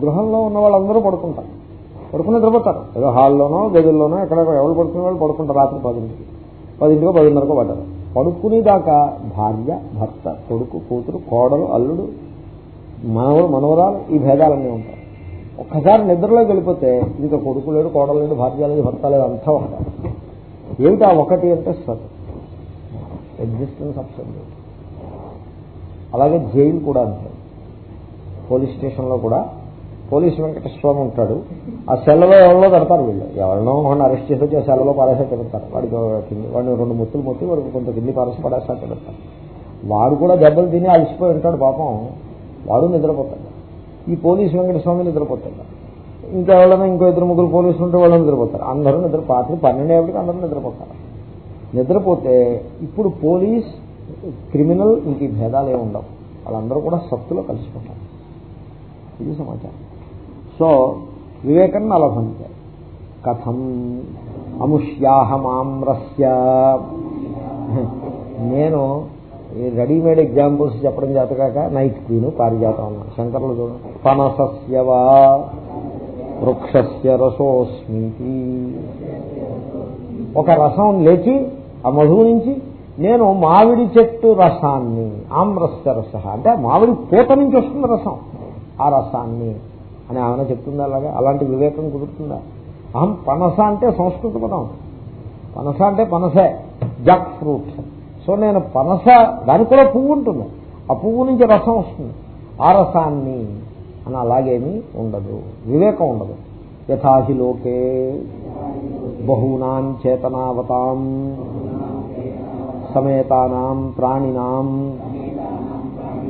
గృహంలో ఉన్న వాళ్ళందరూ పడుకుంటారు. పడుకుని నిద్రపోతారు ఏదో హాల్లోనో గదుల్లోనో ఎక్కడ ఎవరు పడుకునే వాళ్ళు పడుకుంటారు రాత్రి పదింటికి. పదింటికో పదిన్నరకో పడ్డారు. పడుకునేదాకా భార్య భర్త కొడుకు కూతురు కోడలు అల్లుడు మనవడు మనవరాలు ఈ భేదాలన్నీ ఉంటాయి. ఒక్కసారి నిద్రలోకి వెళ్ళిపోతే ఇంకా కొడుకు లేడు కోడలు లేడు భార్య లేదు భర్త లేదు అంతా ఉంటారు ఏమిటా ఒకటి అంటే సత్. ఎగ్జిస్టెన్స్ ఆప్షన్ అలాగే జైలు కూడా అంతే. పోలీస్ స్టేషన్లో కూడా పోలీస్ వెంకటేశ్వరం ఉంటాడు. ఆ సెల్లలో ఎవరిలో పెడతారు వీళ్ళు? ఎవరినో వాడిని అరెస్ట్ చేసి వచ్చి ఆ సెల్లలో పారేసా పెడతారు. వాడికి కింది వాడిని రెండు ముత్తులు మొత్తి వాడికి కొంత కింది పారేసి పడేసా పెడతారు. వాడు కూడా దెబ్బలు తిని అలసిపోయి ఉంటాడు పాపం. వాడు నిద్రపోతాడు. ఈ పోలీస్ వెంకటస్వామి నిద్రపోతాడు. ఇంకా ఎవరైనా ఇంకో ఇద్దరు ముగ్గురు పోలీసులు ఉంటే వాళ్ళు నిద్రపోతారు. అందరూ నిద్ర పాత్ర పన్నెండేపటికి అందరూ నిద్రపోతారు. నిద్రపోతే ఇప్పుడు పోలీస్ క్రిమినల్ ఇంక ఈ భేదాలు ఏమి ఉండవు. వాళ్ళందరూ కూడా సత్తులో కలిసిపోతారు. ఇది సమాచారం. సో వివేకం నలభంతే. కథం అముష్యాహమామ్రస్య నేను రెడీమేడ్ ఎగ్జాంపుల్స్ చెప్పడం చేతకాక నైట్ క్వీను పారిజాతం అన్నాను. శంకర్లు చూడండి. పనసస్యవా వృక్షస్య రసోస్మితి ఒక రసం లేచి ఆ మధువు నుంచి నేను మామిడి చెట్టు రసాన్ని ఆమ్రస్య రస. అంటే మామిడి పూత నుంచి వస్తుంది రసం ఆ రసాన్ని. అని ఆమె చెప్తుందా అలాగా. అలాంటి వివేకం కుదురుతుందా? అహం పనస అంటే సంస్కృత పదం. పనస అంటే పనసే జక్ ఫ్రూట్. సో నేను పనస దానికి కూడా పువ్వు ఉంటుంది. ఆ పువ్వు నుంచి రసం వస్తుంది. ఆ రసాన్ని అని అలాగేమీ ఉండదు. వివేకం ఉండదు. యథాహి లోకే బహూనాం చేతనావతాం సమేతానాం ప్రాణినాం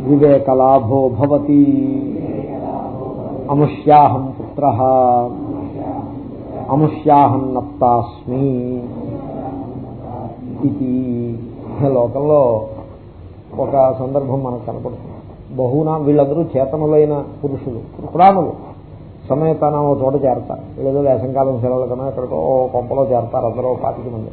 వివేకలాభో భవతి. అముష్యాహం పుత్ర. అముష్యాహం నప్తాస్మి ఇది. లోకంలో ఒక సందర్భం మనకు కనపడుతుంది. బహునా వీళ్ళందరూ చేతనులైన పురుషులు పురాణులు. సమయతనం ఒక చోట చేరతారు. వీళ్ళేదో వేసంకాలం సెలవుల కన్నా ఎక్కడికో ఓ కొంపలో చేరతారు అందరూ పాతికి మంది.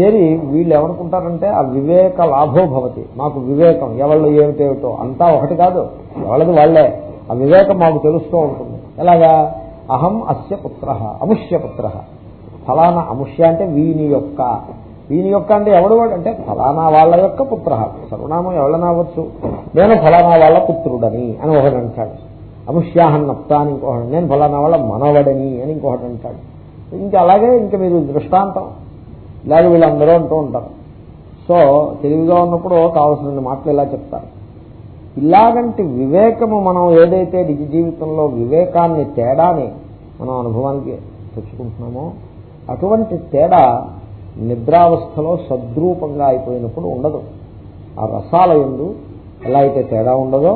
చేరి వీళ్ళు ఏమనుకుంటారంటే ఆ వివేక లాభో భవతి. మాకు వివేకం. ఎవళ్ళు ఏమిటేమిటో అంతా ఒకటి కాదు. ఎవళ్ళది వాళ్ళే ఆ వివేకం మాకు తెలుస్తూ ఉంటుంది. ఎలాగా? అహం అస్య పుత్ర అముష్య పుత్ర. ఫలానా అముష్య అంటే వీని యొక్క. వీని యొక్క అంటే ఎవడు వాడు? అంటే ఫలానా వాళ్ళ యొక్క పుత్ర. సర్వనామం ఎవరైనా అవ్వచ్చు? నేను ఫలానా వాళ్ళ పుత్రుడని అని ఒకడు అంటాడు. అముష్యాహన్ అని ఇంకొకటి నేను ఫలానా వాళ్ళ మనవడని అని ఇంకొకటి అంటాడు. ఇంకా అలాగే ఇంకా మీరు దృష్టాంతం. ఇలాగ వీళ్ళందరూ అంటూ ఉంటారు. సో తెలివిగా ఉన్నప్పుడు కావాల్సిన మాటలు ఇలా చెప్తారు. ఇలాగంటి వివేకము మనం ఏదైతే నిజ జీవితంలో వివేకాన్ని తేడాని మనం అనుభవానికి తెచ్చుకుంటున్నామో అటువంటి తేడా నిద్రావస్థలో సద్రూపంగా అయిపోయినప్పుడు ఉండదు. ఆ రసాల ఎందు ఎలా అయితే తేడా ఉండదో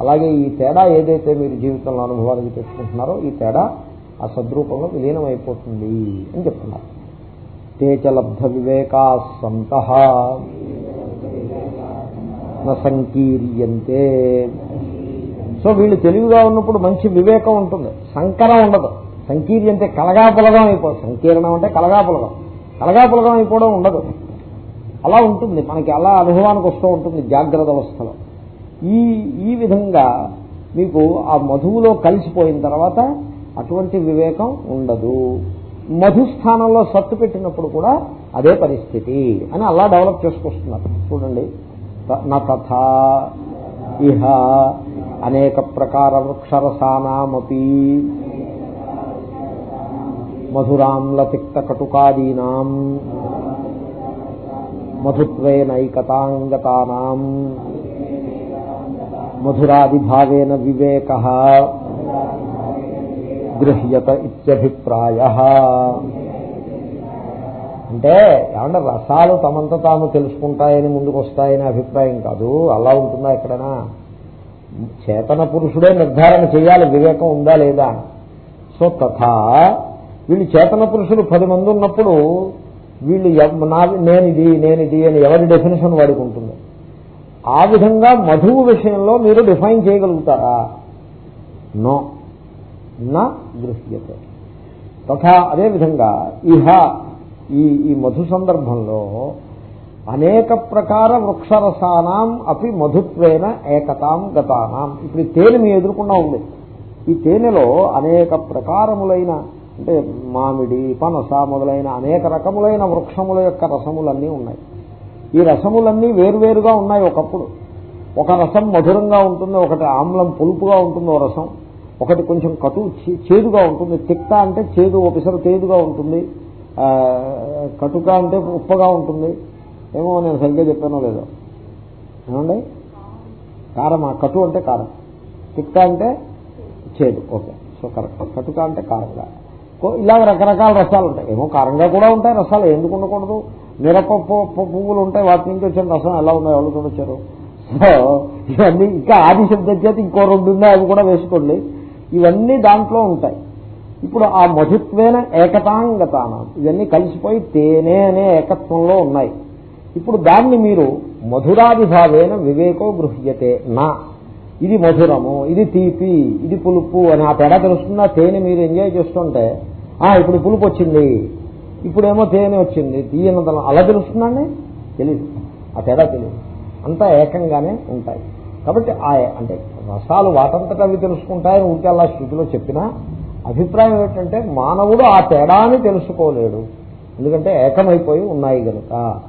అలాగే ఈ తేడా ఏదైతే మీరు జీవితంలో అనుభవానికి తెచ్చుకుంటున్నారో ఈ తేడా ఆ సద్రూపంలో విలీనం అయిపోతుంది అని చెప్తున్నారు. తేచలబ్ధ వివేకా సంత సంకీర్యంతే సో వీళ్ళు తెలివిగా ఉన్నప్పుడు మంచి వివేకం ఉంటుంది. సంకరం ఉండదు. సంకీర్యంతే కలగాపులగం అయిపోదు. సంకీర్ణం అంటే కలగాపులగం. కలగాపులగం అయిపోవడం ఉండదు. అలా ఉంటుంది. మనకి అలా అనుభవానికి వస్తూ ఉంటుంది జాగ్రత్త అవస్థలో. ఈ ఈ విధంగా మీకు ఆ మధువులో కలిసిపోయిన తర్వాత అటువంటి వివేకం ఉండదు. మధు స్థానంలో సత్తు పెట్టినప్పుడు కూడా అదే పరిస్థితి అని అలా డెవలప్ చేసుకొస్తున్నారు. చూడండి. నథా ఇహ అనేక ప్రకార వృక్షరసానామీ మధురాంలతిక్త కటుకాదీనాం మధుత్వేనైకతాంగతానాం. మధురాదిభావేన వివేక గృహ్యత ఇత్యభిప్రాయ. అంటే ఏమంటే రసాలు తమంత తాము తెలుసుకుంటాయని ముందుకు వస్తాయని అభిప్రాయం కాదు. అలా ఉంటుందా ఎక్కడైనా? చేతన పురుషుడే నిర్ధారణ చేయాలి. వివేకం ఉందా లేదా? సో తథా వీళ్ళు చేతన పురుషులు పది మంది ఉన్నప్పుడు వీళ్ళు నా నేనిది నేనిది అని ఎవరి డెఫినేషన్ వాడికి ఉంటుంది? ఆ విధంగా మధువు విషయంలో మీరు డిఫైన్ చేయగలుగుతారా? నో. నా దృశ్యత తథా అదేవిధంగా ఇహ ఈ ఈ మధు సందర్భంలో అనేక ప్రకార వృక్షరసానాం అపి మధుత్వేన ఏకతాం గతానాం. ఇప్పుడు తేనె మీ ఎదుర్కొన్నా ఉంది. ఈ తేనెలో అనేక ప్రకారములైన అంటే మామిడి పనస మొదలైన అనేక రకములైన వృక్షముల యొక్క రసములన్నీ ఉన్నాయి. ఈ రసములన్నీ వేరువేరుగా ఉన్నాయి ఒకప్పుడు. ఒక రసం మధురంగా ఉంటుంది ఒకటి ఆమ్లం పులుపుగా ఉంటుంది ఓ రసం ఒకటి కొంచెం కటు చేదుగా ఉంటుంది. తిక్త అంటే చేదు ఒకసారి తేదుగా ఉంటుంది. కటుక అంటే ఉప్పగా ఉంటుంది. ఏమో నేను సరిగ్గా చెప్పానో లేదో. ఏమండి? కారమా కటు అంటే కారం. తిక్త అంటే చేదు. ఓకే. So correct. కటుక అంటే కారంగా ఇలాగ రకరకాల రసాలు ఉంటాయి. ఏమో కారంగా కూడా ఉంటాయి రసాలు. ఎందుకు ఉండకూడదు? మిరపప్పు పువ్వులు ఉంటాయి వాటి నుంచి వచ్చిన రసం ఎలా ఉన్నాయి ఎవరు చూడొచ్చారు. సో ఇవన్నీ ఇంకా ఆది శబ్దం చేతి ఇంకో రెండు ఉన్నాయి అవి కూడా వేసుకోండి. ఇవన్నీ దాంట్లో ఉంటాయి. ఇప్పుడు ఆ మధుత్వేన ఏకతాంగతాన. ఇవన్నీ కలిసిపోయి తేనె అనే ఏకత్వంలో ఉన్నాయి. ఇప్పుడు దాన్ని మీరు మధురాదిభావేన వివేకో గృహ్యతే నా. ఇది మధురము ఇది తీపి ఇది పులుపు అని ఆ తేడా తెలుస్తుందా? తేనె మీరు ఎంజాయ్ చేస్తుంటే ఆ ఇప్పుడు పులుపు వచ్చింది. ఇప్పుడేమో తేనె వచ్చింది. తీయనంత అలా తెలుస్తుందండి? తెలియదు ఆ తేడా తెలియదు అంతా ఏకంగానే ఉంటాయి. కాబట్టి ఆ అంటే రసాలు వాటంతటా అవి తెలుసుకుంటాయని ఉంటే అలా స్థితిలో చెప్పినా అభిప్రాయం ఏంటంటే మానవుడు ఆ తేడాన్ని తెలుసుకోలేడు. ఎందుకంటే ఏకమైపోయి ఉన్నాయి కనుక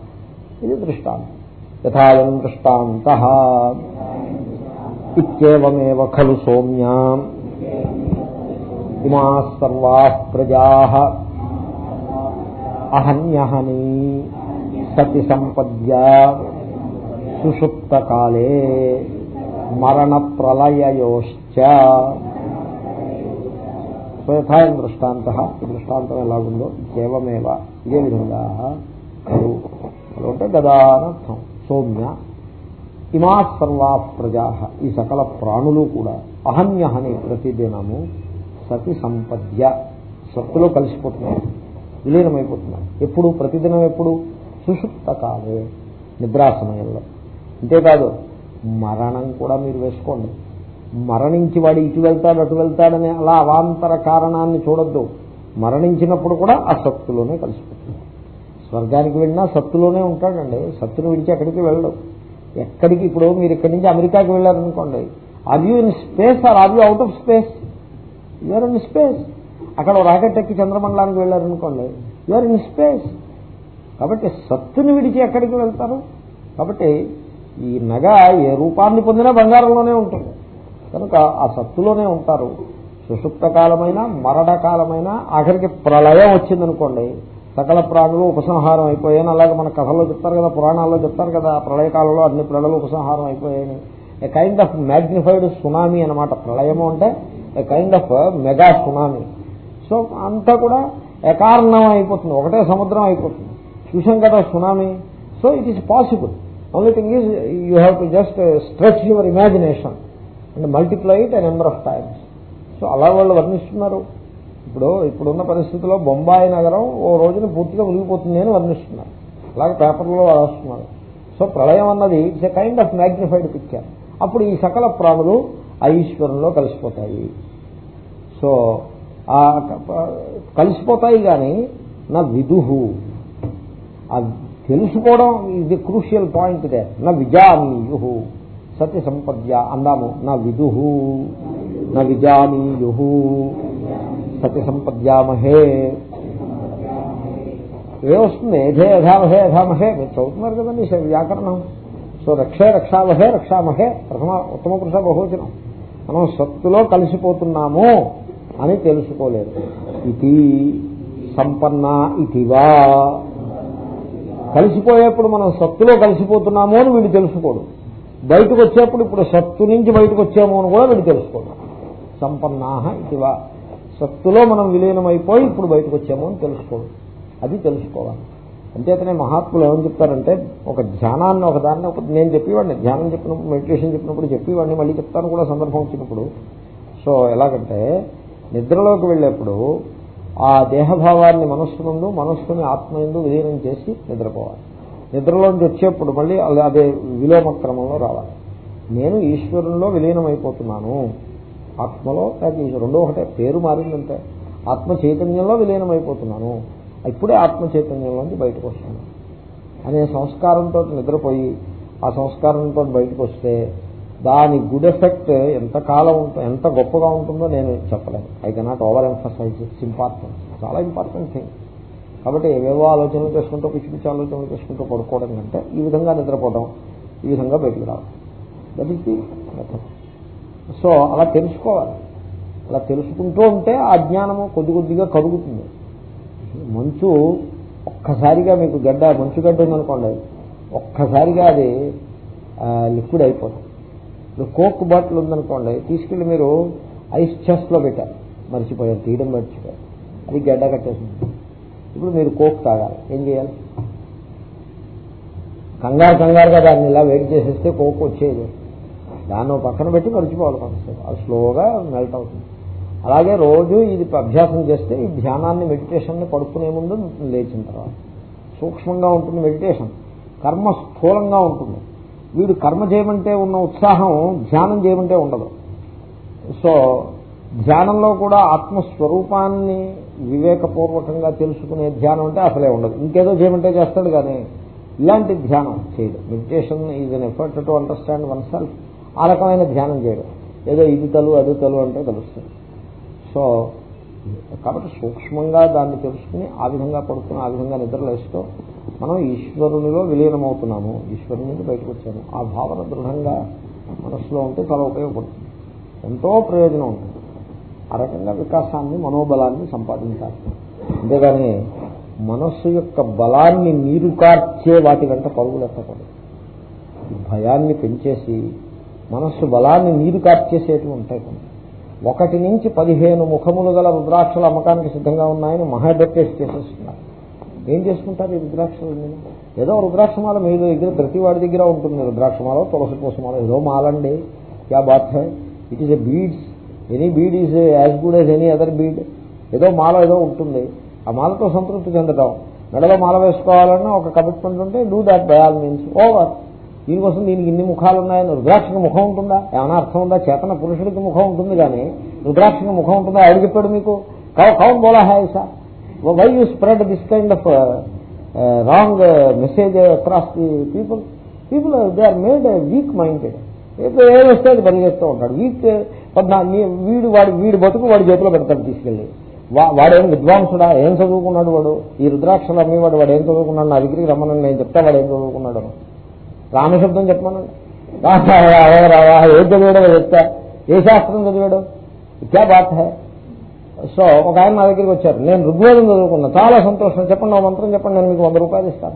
ఇది దృష్టాంతం. యథాయం దృష్టాంత. ఇత్యేవమే ఖలు సౌమ్యా. ఇమా సర్వా ప్రజా. అహన్యహని సతి సంపద్య. సుషుప్తకాలే మరణ ప్రళయయోశ్చ సో యథాయం దృష్టాంత. ఈ దృష్టాంతం ఎలాగుందో? కేవమేవ ఇదే విధంగా అంటే గదానర్థం. సౌమ్య. ఇమా సర్వా ప్రజా. ఈ సకల ప్రాణులు కూడా. అహన్యహని ప్రతిదినము సతి సంపద్య. సత్తులో కలిసిపోతున్నాయి. విలీనమైపోతున్నాయి. ఎప్పుడు? ప్రతిదినం ఎప్పుడు? సుషుప్త కాలే నిద్రా సమయంలో అంతేకాదు మరణం కూడా మీరు వేసుకోండి. మరణించి వాడు ఇటు వెళ్తాడు అటు వెళ్తాడని అలా అవాంతర కారణాన్ని చూడొద్దు. మరణించినప్పుడు కూడా ఆ సత్తులోనే కలిసిపోతుంది స్వర్గానికి వెళ్ళినా సత్తులోనే ఉంటాడండి. సత్తును విడిచి ఎక్కడికి వెళ్ళడు. ఎక్కడికి ఇప్పుడు మీరు ఇక్కడి నుంచి అమెరికాకి వెళ్ళారనుకోండి are you in space are are you out of space you are in space అక్కడ రాకెట్ ఎక్కి చంద్రమండలానికి వెళ్ళారనుకోండి యూఆర్ ఇన్ స్పేస్ కాబట్టి సత్తుని విడిచి ఎక్కడికి వెళ్తారు? కాబట్టి ఈ నగ ఏ రూపాన్ని పొందినా బంగారంలోనే ఉంటుంది. కనుక ఆ సత్తులోనే ఉంటారు. సుషుప్త కాలమైన మరణ కాలమైన ఆఖరికి ప్రళయం వచ్చిందనుకోండి సకల ప్రాణులు ఉపసంహారం అయిపోయాయని అలాగే మన కథల్లో చెప్తారు కదా పురాణాల్లో చెప్తారు కదా ప్రళయకాలంలో అన్ని ప్రళలు ఉపసంహారం అయిపోయాయని. A kind of magnified tsunami అనమాట ప్రళయము అంటే a kind of mega tsunami so అంతా కూడా ఎకారణం అయిపోతుంది ఒకటే సముద్రం అయిపోతుంది. చూసాం కదా tsunami so it is possible only thing is you have to just stretch your imagination and multiply it number of times so అలా వాళ్ళు వర్ణిస్తున్నారు. ఇప్పుడు ఇప్పుడున్న పరిస్థితిలో బొంబాయి నగరం ఓ రోజున పూర్తిగా మునిగిపోతుంది అని వర్ణిస్తున్నారు. అలాగే పేపర్లో రాస్తున్నారు సో ప్రళయం అన్నది it's a kind of magnified picture అప్పుడు ఈ సకల ప్రాణులు ఆ ఈశ్వరంలో కలిసిపోతాయి. సో ఆ కలిసిపోతాయి కానీ నా విదుహు. తెలుసుకోవడం ఇది క్రూషియల్ పాయింట్ దే నా విజానీయు సతి సంపద్య అందాము. నా విదుహు నా విజానీయు సతి సంపద్యామహే ఏమొస్తుంది ఏధే యథామహే యథామహే మీరు చదువుతున్నారు కదండి వ్యాకరణం. సో రక్షే రక్షామహే రక్షామహే ప్రథమ ఉత్తమ పురుష బహువచనం. మనం సత్తులో కలిసిపోతున్నాము అని తెలుసుకోలేదు. ఇది సంపన్న ఇతివా కలిసిపోయేప్పుడు మనం సత్తులో కలిసిపోతున్నాము అని వీడు తెలుసుకోడు. బయటకు వచ్చేప్పుడు ఇప్పుడు సత్తు నుంచి బయటకు వచ్చాము అని కూడా వీడు తెలుసుకోవడం సంపన్నాహ ఇదివా సత్తులో మనం విలీనమైపోయి ఇప్పుడు బయటకు వచ్చాము అని తెలుసుకోవడం అది తెలుసుకోవాలి. అంతేతనే మహాత్ములు ఏమని చెప్తారంటే ఒక ధ్యానాన్ని ఒక దాన్ని ఒక నేను చెప్పేవాడిని ధ్యానం చెప్పినప్పుడు మెడిటేషన్ చెప్పినప్పుడు చెప్పేవాడిని మళ్ళీ చెప్తాను కూడా సందర్భం వచ్చినప్పుడు. సో ఎలాగంటే నిద్రలోకి వెళ్ళేప్పుడు ఆ దేహభావాన్ని మనస్సు ముందు మనస్సుని ఆత్మయందు విలీనం చేసి నిద్రపోవాలి. నిద్రలోంచి వచ్చేప్పుడు మళ్ళీ అదే విలోమ క్రమంలో రావాలి. నేను ఈశ్వరుల్లో విలీనమైపోతున్నాను. ఆత్మలో లేకపోతే రెండో ఒకటే పేరు మారిందంటే ఆత్మ చైతన్యంలో విలీనమైపోతున్నాను. ఇప్పుడే ఆత్మ చైతన్యంలోంచి బయటకు వస్తాను. అనే సంస్కారంతో నిద్రపోయి ఆ సంస్కారంతో బయటకు వస్తే దాని గుడ్ ఎఫెక్ట్ ఎంత కాలం ఉంటుందో ఎంత గొప్పగా ఉంటుందో నేను చెప్పలేను. I cannot overemphasize it's important చాలా ఇంపార్టెంట్ థింగ్. కాబట్టి ఏవేవో ఆలోచనలు చేసుకుంటూ పిచ్చి పిచ్చి ఆలోచనలు చేసుకుంటూ పడుకోవడం కంటే ఈ విధంగా నిద్రపోవడం ఈ విధంగా బయటికి రావడం. దట్ ఈస్ ది సో అలా తెలుసుకోవాలి. అలా తెలుసుకుంటూ ఉంటే ఆ జ్ఞానము కొద్ది కొద్దిగా కరుగుతుంది. మంచు ఒక్కసారిగా మీకు గడ్డ మంచు గడ్డ ఉందనుకోండి ఒక్కసారిగా అది లిక్విడ్ అయిపోతుంది. ఇప్పుడు కోక్ బాటిల్ ఉందనుకోండి తీసుకెళ్ళి మీరు ఐస్ చెస్ట్లో పెట్టారు మర్చిపోయారు తీయడం మర్చిపోయారు. అది గడ్డ కట్టేసింది. ఇప్పుడు మీరు కోక్ తాగాలి. ఏం చేయాలి? కంగారు కంగారుగా దాన్ని ఇలా వెయిట్ చేసేస్తే కోక్ వచ్చేది. దాన్ని పక్కన పెట్టి మర్చిపోవాలి కొంతసేపు. అది స్లోగా మెల్ట్ అవుతుంది. అలాగే రోజు ఇది అభ్యాసం చేస్తే ఈ ధ్యానాన్ని మెడిటేషన్ని పడుకునే ముందు లేచిన తర్వాత సూక్ష్మంగా ఉంటుంది మెడిటేషన్. కర్మ స్థూలంగా ఉంటుంది. వీడు కర్మ చేయమంటే ఉన్న ఉత్సాహం ధ్యానం చేయమంటే ఉండదు. సో ధ్యానంలో కూడా ఆత్మస్వరూపాన్ని వివేకపూర్వకంగా తెలుసుకునే ధ్యానం అంటే అసలే ఉండదు. ఇంకేదో చేయమంటే చేస్తాడు కానీ ఇలాంటి ధ్యానం చేయడం. Meditation is an effort to understand oneself ఆ రకమైన ధ్యానం చేయడం. ఏదో ఇది తలు అది తలు అంటే తెలుస్తుంది. సో కాబట్టి సూక్ష్మంగా దాన్ని తెలుసుకుని ఆ విధంగా పడుకుని ఆ విధంగా నిద్రలేస్తూ మనం ఈశ్వరునిలో విలీనమవుతున్నాము. ఈశ్వరుని నుంచి బయటకు వచ్చాము. ఆ భావన దృఢంగా మనసులో ఉంటే చాలా ఉపయోగపడుతుంది. ఎంతో ప్రయోజనం ఉంటుంది. ఆ రకంగా వికాసాన్ని మనోబలాన్ని సంపాదించాలి. అంతేగాని మనస్సు యొక్క బలాన్ని నీరు కార్చే వాటి వెంట పరుగులెత్తకూడదు భయాన్ని పెంచేసి మనస్సు బలాన్ని నీరు కార్చేసేటివి ఉంటాయి కొన్ని. ఒకటి నుంచి పదిహేను ముఖములు గల రుద్రాక్షలు అమ్మకానికి సిద్ధంగా ఉన్నాయని మహాడెక్టేస్ చేసేస్తున్నారు. ఏం చేసుకుంటారు ఈ రుద్రాక్షలు ఏదో రుద్రాక్షమాల మీ దగ్గర ప్రతి వాడి దగ్గర ఉంటుంది. రుద్రాక్షమాల తులసి కోసమాల ఏదో మాలండి క్యా bath it is a beads any bead is as good as any other bead. ఏదో మాల ఏదో ఉంటుంది. ఆ మాలతో సంతృప్తి చెందడం మెడలో మాల వేసుకోవాలన్నా ఒక కమిట్మెంట్ ఉంటే do that by all means over దీనికోసం దీనికి ఇన్ని ముఖాలు ఉన్నాయని రుద్రాక్షకి ముఖం ఉంటుందా? ఏమైనా అర్థం ఉందా? చేతన పురుషుడికి ముఖం ఉంటుంది కానీ రుద్రాక్షకి ముఖం ఉంటుందా? ఆవిడ చెప్పాడు మీకు? కౌన్ బోలా హాయిసా why you spread this kind of wrong message across the people people they are made weak minded ఏదో ఏమొస్తే అది పరిగెత్తూ ఉంటాడు వీక్ పద్నాలుగు వీడు వాడి వీడి బతుకు వాడి చేతిలో పెడతాడు తీసుకెళ్ళి. వా- వాడేం విద్వాంసుడా? ఏం చదువుకున్నాడు వాడు? ఈ రుద్రాక్షలు అమ్మేవాడు వాడు ఏం చదువుకున్నాడు? నా దగ్గరికి రమ్మనని నేను చెప్తా వాడు ఏం చదువుకున్నాడు. రామశబ్దం చెప్పమనండి రావా ఏం చదివాడో చెప్తా. ఏ శాస్త్రం చదివాడు? క్యా బాధ సో ఒక ఆయన నా దగ్గరికి వచ్చారు. నేను ఋగ్వేదం చదువుకున్నా. చాలా సంతోషం. చెప్పండి నా మంత్రం చెప్పండి నేను మీకు వంద రూపాయలు ఇస్తాను.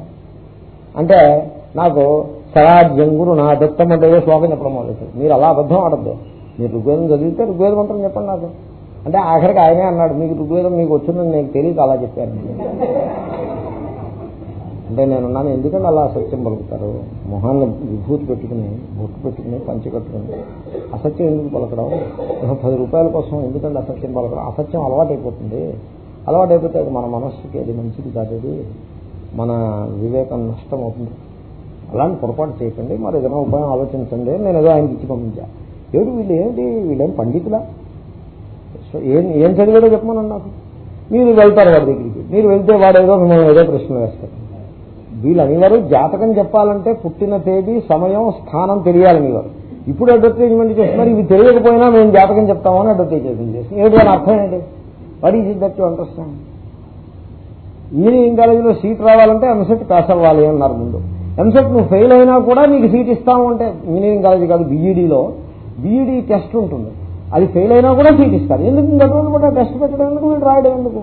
అంటే నాకు సరాజ్యం గురు నా దత్తమంటే అంటే శ్లోకం చెప్పడం మొదలెట్టారు మీరు అలా అబద్ధం ఆడద్దు. మీరు ఋగ్వేదం చదివితే ఋగ్వేద మంత్రం చెప్పండి నాకు. అంటే ఆఖరికి ఆయనే అన్నాడు మీకు ఋగ్వేదం మీకు వచ్చిందని నీకు తెలియదు అలా చెప్పాను. అంటే నేనున్నాను ఎందుకంటే అలా అసత్యం పలుకుతారు. మొహాన్ని విభూతి పెట్టుకుని బొట్టు పెట్టుకుని పంచి కట్టుకుని అసత్యం ఎందుకు పలకడం? పది రూపాయల కోసం ఎందుకంటే అసత్యం పలకడం? అసత్యం అలవాటైపోతుంది. అలవాటైపోతే అది మన మనస్సుకి అది మంచిది కాదు అది. మన వివేకం నష్టం అవుతుంది అలాంటి పొరపాటు చేయకండి. మరి ఏదైనా ఉపాయం ఆలోచించండి. నేను ఏదో ఆయనకి ఇచ్చి పంపించాను ఏమిటి వీళ్ళు ఏమిటి వీళ్ళేం పండితులా? ఏం ఏం చదివాడో చెప్పమని నాకు. మీరు వెళ్తారు వాడి దగ్గరికి. మీరు వెళ్తే వాడు ఏదో మిమ్మల్ని ఏదో ప్రశ్న వేస్తారు. వీళ్ళు అనేవారు జాతకం చెప్పాలంటే పుట్టిన తేదీ సమయం స్థానం తెలియాలి మీరు ఇప్పుడు అడ్వర్టైజ్మెంట్ చేస్తున్నారు. ఇవి తెలియకపోయినా మేము జాతకం చెప్తామని అడ్వర్టైజ్మెంట్ చేస్తాం ఏమిటి దాని అర్థం ఏంటి? What is that to understand? Engineering కాలేజీలో సీట్ రావాలంటే ఎంసెట్ పాస్ అవ్వాలి అన్నారు ముందు. ఎంసెట్ నువ్వు ఫెయిల్ అయినా కూడా నీకు సీట్ ఇస్తాము అంటే ఇంజనీరింగ్ కాలేజీ కాదు బీఈడీలో బీఈడీ టెస్ట్ ఉంటుంది. అది ఫెయిల్ అయినా కూడా సీట్ ఇస్తారు ఎందుకు ఇంకా అటువంటి కూడా టెస్ట్ పెట్టడం ఎందుకు? వీళ్ళు రాయడం ఎందుకు?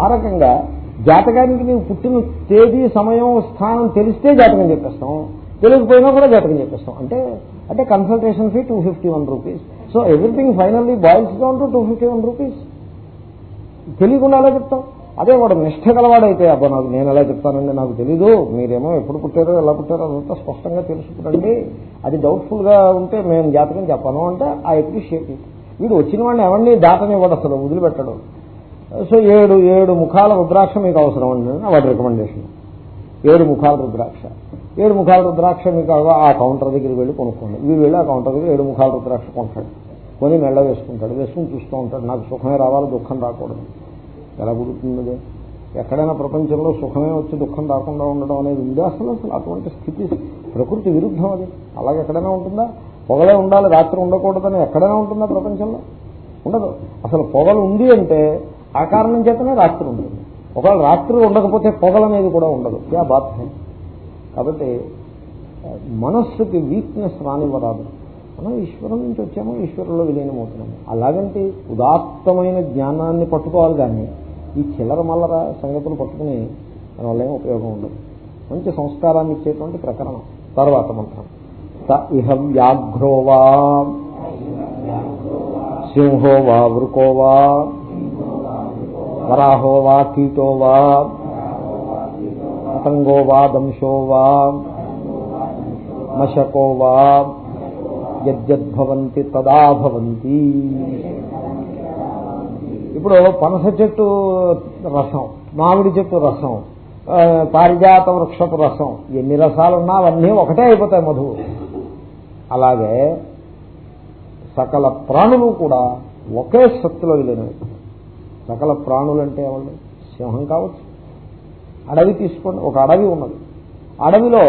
ఆ రకంగా జాతకానికి నీవు పుట్టిన తేదీ సమయం స్థానం తెలిస్తే జాతకం చెప్పేస్తాం. తెలియకపోయినా కూడా జాతకం చెప్పేస్తాం. అంటే అంటే consultation fee two fifty one rupees so everything finally boils down to two fifty one rupees తెలియకుండా అలా చెప్తాం? అదే వాడు నిష్ట గలవాడైతే అబ్బా నాకు నేను ఎలా చెప్తానండి నాకు తెలీదు మీరేమో ఎప్పుడు పుట్టారో ఎలా పుట్టారో అదంతా స్పష్టంగా తెలుసుకునండి అది డౌట్ఫుల్గా ఉంటే మేము జాతకం చెప్పను అంటే ఆ అప్రిషియేట్ వీడు వచ్చిన వాడిని ఎవరిని దాటనివ్వడు అసలు వదిలిపెట్టడు. సో ఏడు ఏడు ముఖాల రుద్రాక్ష మీకు అవసరం అండి వాడి రికమెండేషన్ ఏడు ముఖాల రుద్రాక్ష. ఏడు ముఖాల రుద్రాక్ష మీకు ఆ కౌంటర్ దగ్గరికి వెళ్ళి కొనుక్కోండి. వీడు వెళ్ళి ఆ కౌంటర్ దగ్గర ఏడు ముఖాల రుద్రాక్ష కొంటాడు. కొని మెళ్ళ వేసుకుంటాడు వేసుకుని చూస్తూ ఉంటాడు నాకు సుఖమే రావాలి దుఃఖం రాకూడదు. ఎలా కుదురుతుంది. ఎక్కడైనా ప్రపంచంలో సుఖమే వచ్చి దుఃఖం రాకుండా ఉండడం అనేది ఉందా. అసలు అసలు అటువంటి స్థితి ప్రకృతి విరుద్ధం అది. అలాగే ఎక్కడైనా ఉంటుందా? పొగలే ఉండాలి రాత్రి ఉండకూడదని ఎక్కడైనా ఉంటుందా ప్రపంచంలో? ఉండదు. అసలు పొగలు ఉంది అంటే ఆ కారణం చేతనే రాత్రి ఉంటుంది ఒకవేళ రాత్రి ఉండకపోతే పొగలు అనేది కూడా ఉండదు. యా బాధ్యం కాబట్టి మనస్సుకి వీక్నెస్ రానివ్వరాదు. మనం ఈశ్వరం నుంచి వచ్చాము ఈశ్వరంలో విలీనమవుతున్నాము. అలాగంటే ఉదాత్తమైన జ్ఞానాన్ని పట్టుకోవాలి కానీ ఈ చిల్లర మల్లర సంగతులు పట్టుకుని దానివల్ల ఏం ఉపయోగం ఉండదు. మంచి సంస్కారాన్ని ఇచ్చేటువంటి ప్రకరణం తర్వాత మంత్రం. స ఇహ వ్యాఘ్రో వా సింహో వా వృకో వా వరాహో వా కీటో వా పతంగో వా దంశో వా మశకో వా యద్యద్భవంతి తదా భవంతి. ఇప్పుడు పనస చెట్టు రసం మామిడి చెట్టు రసం పారిజాత వృక్షపు రసం ఎన్ని రసాలు ఉన్నా అవన్నీ ఒకటే అయిపోతాయి మధువు. అలాగే సకల ప్రాణులు కూడా ఒకే శక్తిలో విలీనమైపోతాయి సకల ప్రాణులు అంటే ఏమండి సింహం కావచ్చు. అడవి తీసుకోండి. ఒక అడవి ఉన్నది. అడవిలో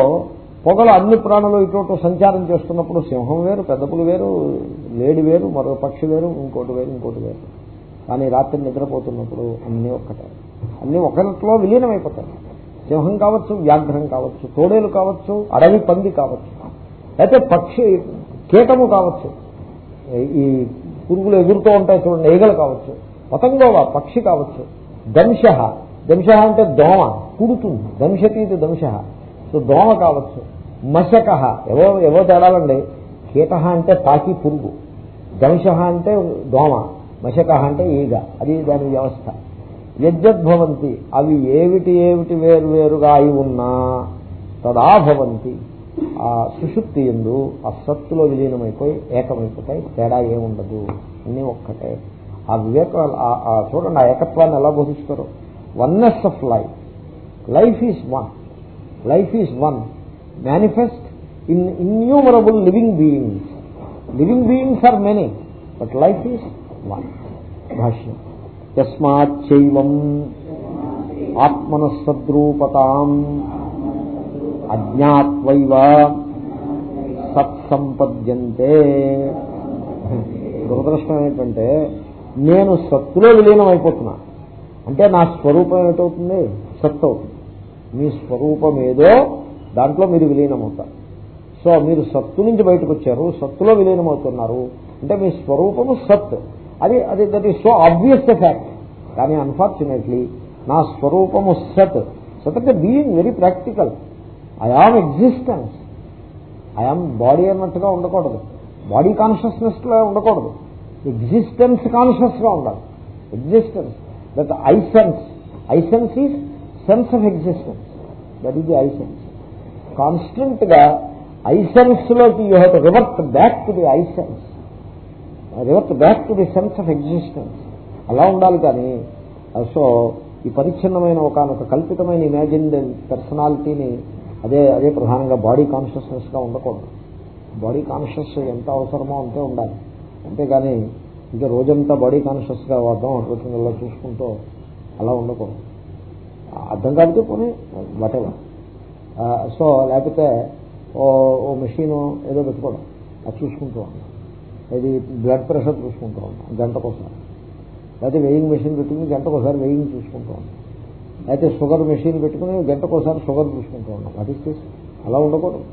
పొగలు అన్ని ప్రాణులు ఇటు సంచారం చేస్తున్నప్పుడు సింహం వేరు పెద్దపులు వేరు లేడి వేరు మరో పక్షి వేరు ఇంకోటి వేరు ఇంకోటి వేరు. కానీ రాత్రి నిద్రపోతున్నప్పుడు అన్నీ ఒక్కటే. అన్నీ ఒకరిలో విలీనమైపోతాయి. సింహం కావచ్చు వ్యాఘ్రం కావచ్చు తోడేలు కావచ్చు అడవి పంది కావచ్చు అయితే పక్షి కీటము కావచ్చు ఈ పురుగులు ఎగురుతూ ఉంటాయి చూడండి ఈగలు కావచ్చు పతంగోవ పక్షి కావచ్చు దంశ దంశ అంటే దోమ కుడుతుంది దంశతీతి దంశ సో దోమ కావచ్చు మశక ఎవో ఎవో తేడాలండి. కీట అంటే తాకి పురుగు. దంశ అంటే దోమ. మశక అంటే ఈగ. అది దాని వ్యవస్థ. యజ్జద్భవంతి అవి ఏమిటి ఏమిటి వేరు వేరుగా అయి ఉన్నా తదా భవంతి. ఆ సుషుప్తి ఎందు ఆ సత్తులో విలీనమైపోయి ఏకమైపోతాయి. తేడా ఏముండదు అన్నీ ఒక్కటే. ఆ వివేక ఆ- ఆ చూడండి ఆ ఏకత్వాన్ని ఎలా బోధిస్తారు? Oneness of life. Life is one. Life is one. Manifest in innumerable living beings living beings are many but life is one భాష్యం. యస్మాచ్చైవం ఆత్మనసద్రూపతాం అజ్ఞాత్వైవ సత్సంపద్యంతే. దురదృష్టం ఏంటంటే నేను సత్తులో విలీనం అయిపోతున్నా అంటే నా స్వరూపం ఏమిటవుతుంది? సత్తు అవుతుంది మీ స్వరూపం ఏదో దాంట్లో మీరు విలీనం అవుతారు సో మీరు సత్తు నుంచి బయటకు వచ్చారు సత్తులో విలీనమవుతున్నారు. అంటే మీ స్వరూపము సత్. అది అది that is so obvious fact కానీ అన్ఫార్చునేట్లీ నా స్వరూపము సత్. సత్ అంటే being very practical I am existence I am body అన్నట్టుగా ఉండకూడదు. బాడీ కాన్షియస్నెస్లో ఉండకూడదు. ఎగ్జిస్టెన్స్ కాన్షియస్గా ఉండాలి. Existence that I sense I sense is sense of existence that is the I sense కాన్స్టెంట్గా I సెన్స్లోకి you have revert back to the I sense revert back to the sense of existence అలా ఉండాలి కానీ so ఈ పరిచ్ఛిన్నమైన ఒకనొక కల్పితమైన imagined పర్సనాలిటీని అదే అదే ప్రధానంగా బాడీ కాన్షియస్నెస్గా ఉండకూడదు. బాడీ కాన్షియస్ ఎంత అవసరమో అంతే ఉండాలి. అంతేగాని ఇంకా రోజంతా బాడీ కాన్షియస్గా వద్దాం చూసుకుంటూ అలా ఉండకూడదు. అర్థం కాబట్టి పోనీ వాటెవర్ సో లేకపోతే ఓ ఓ మెషిన్ ఏదో పెట్టుకోవడం అది చూసుకుంటూ ఉన్నాం అది బ్లడ్ ప్రెషర్ చూసుకుంటూ ఉంటాం గంటకోసారి లేకపోతే వెయింగ్ మెషిన్ పెట్టుకుని గంటకోసారి వెయింగ్ చూసుకుంటూ ఉంటాం. అయితే షుగర్ మెషిన్ పెట్టుకుని గంటకోసారి షుగర్ చూసుకుంటూ ఉన్నాం వాట్ ఇస్ దిస్ అలా ఉండకూడదు.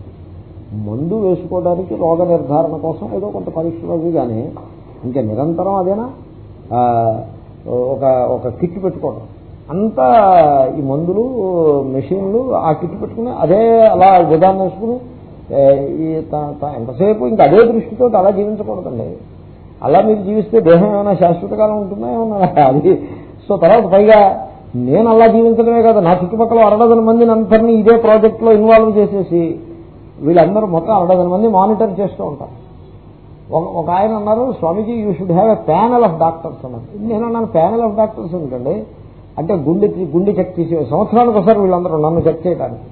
మందు వేసుకోవడానికి రోగ నిర్ధారణ కోసం ఏదో కొంత పరీక్షలు అవి కానీ ఇంకా నిరంతరం అదేనా? ఒక ఒక కిట్ పెట్టుకోవడం అంతా ఈ మందులు మెషిన్లు ఆ కిట్ పెట్టుకుని అదే అలా విధానం వేసుకుని ఈ ఎంతసేపు ఇంకా అదే దృష్టితో అలా జీవించకూడదండి. అలా మీరు జీవిస్తే దేహం ఏమైనా శాశ్వత కాలం ఉంటుందా ఏమన్నా? అది. సో తర్వాత పైగా నేను అలా జీవించడమే కాదు నా చుట్టుపక్కల అరడదన మందిని అందరినీ ఇదే ప్రాజెక్ట్లో ఇన్వాల్వ్ చేసేసి వీళ్ళందరూ మొత్తం అరడదన మంది మానిటర్ చేస్తూ ఉంటారు. ఒక ఆయన అన్నారు Swamiji you should have a panel of doctors అన్నారు. నేను అన్నాను ప్యానల్ ఆఫ్ డాక్టర్స్ ఏంటండి? అంటే గుండె గుండె చెక్ తీసే సంవత్సరానికి ఒకసారి వీళ్ళందరూ నన్ను చెక్ చేయడానికి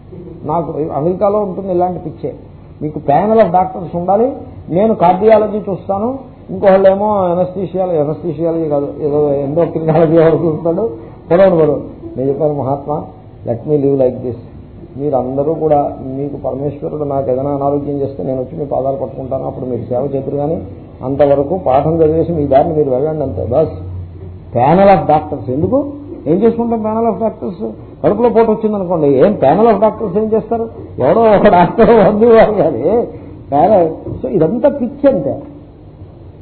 నాకు అమెరికాలో ఉంటుంది ఇలాంటి పిచ్చే. మీకు ప్యానల్ ఆఫ్ డాక్టర్స్ ఉండాలి. నేను కార్డియాలజీ చూస్తాను. ఇంకోళ్ళు ఏమో ఎనస్థీషియాలజీ ఎనస్థీషియాలజీ కాదు ఏదో ఎండో క్రినాలజీ ఎవరు చూస్తాడు. పొడవడు పొడవు నేను చెప్పాను Mahatma let me live like this మీరు అందరూ కూడా మీకు పరమేశ్వరుడు నాకు ఏదైనా అనారోగ్యం చేస్తే నేను వచ్చి మీ పాదాలు పట్టుకుంటాను. అప్పుడు మీరు సేవ చేతురు కానీ అంతవరకు పాఠం చదివేసి మీ దారిని మీరు వెళ్ళండి అంతే. బస్. Panel of doctors. ఎందుకు? ఏం చేసుకుంటాం ప్యానల్ ఆఫ్ డాక్టర్స్? కడుపులో పోటు వచ్చిందనుకోండి ఏం ప్యానల్ ఆఫ్ డాక్టర్స్ ఏం చేస్తారు? ఎవడో ఒక డాక్టర్ వందు కానీ సో ఇదంతా పిచ్ అంతే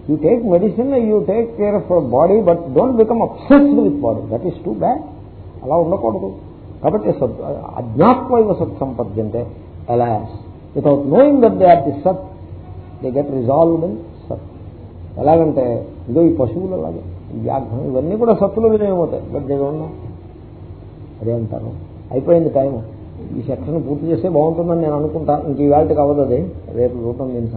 you take medicine you take care of body but don't become obsessed with body that is too bad అలా ఉండకూడదు. కాబట్టి సత్ అజ్ఞాత్వైవ సత్ సంపద్యంటే alas without knowing that they are the సత్ దే గెట్ రిజాల్వ్డ్ ఇన్ సత్. ఎలాగంటే ఇదో ఈ పశువులు అలాగే వ్యాఘ్రం ఇవన్నీ కూడా సత్తులు వినయమవుతాయి. బట్ దే ఉన్నా అదే అంటారు అయిపోయింది టైం ఈ సెక్షన్ పూర్తి చేస్తే బాగుంటుందని నేను అనుకుంటా. ఇంక ఈ వేళకి అవ్వదు అది. రేపు రూపం దీని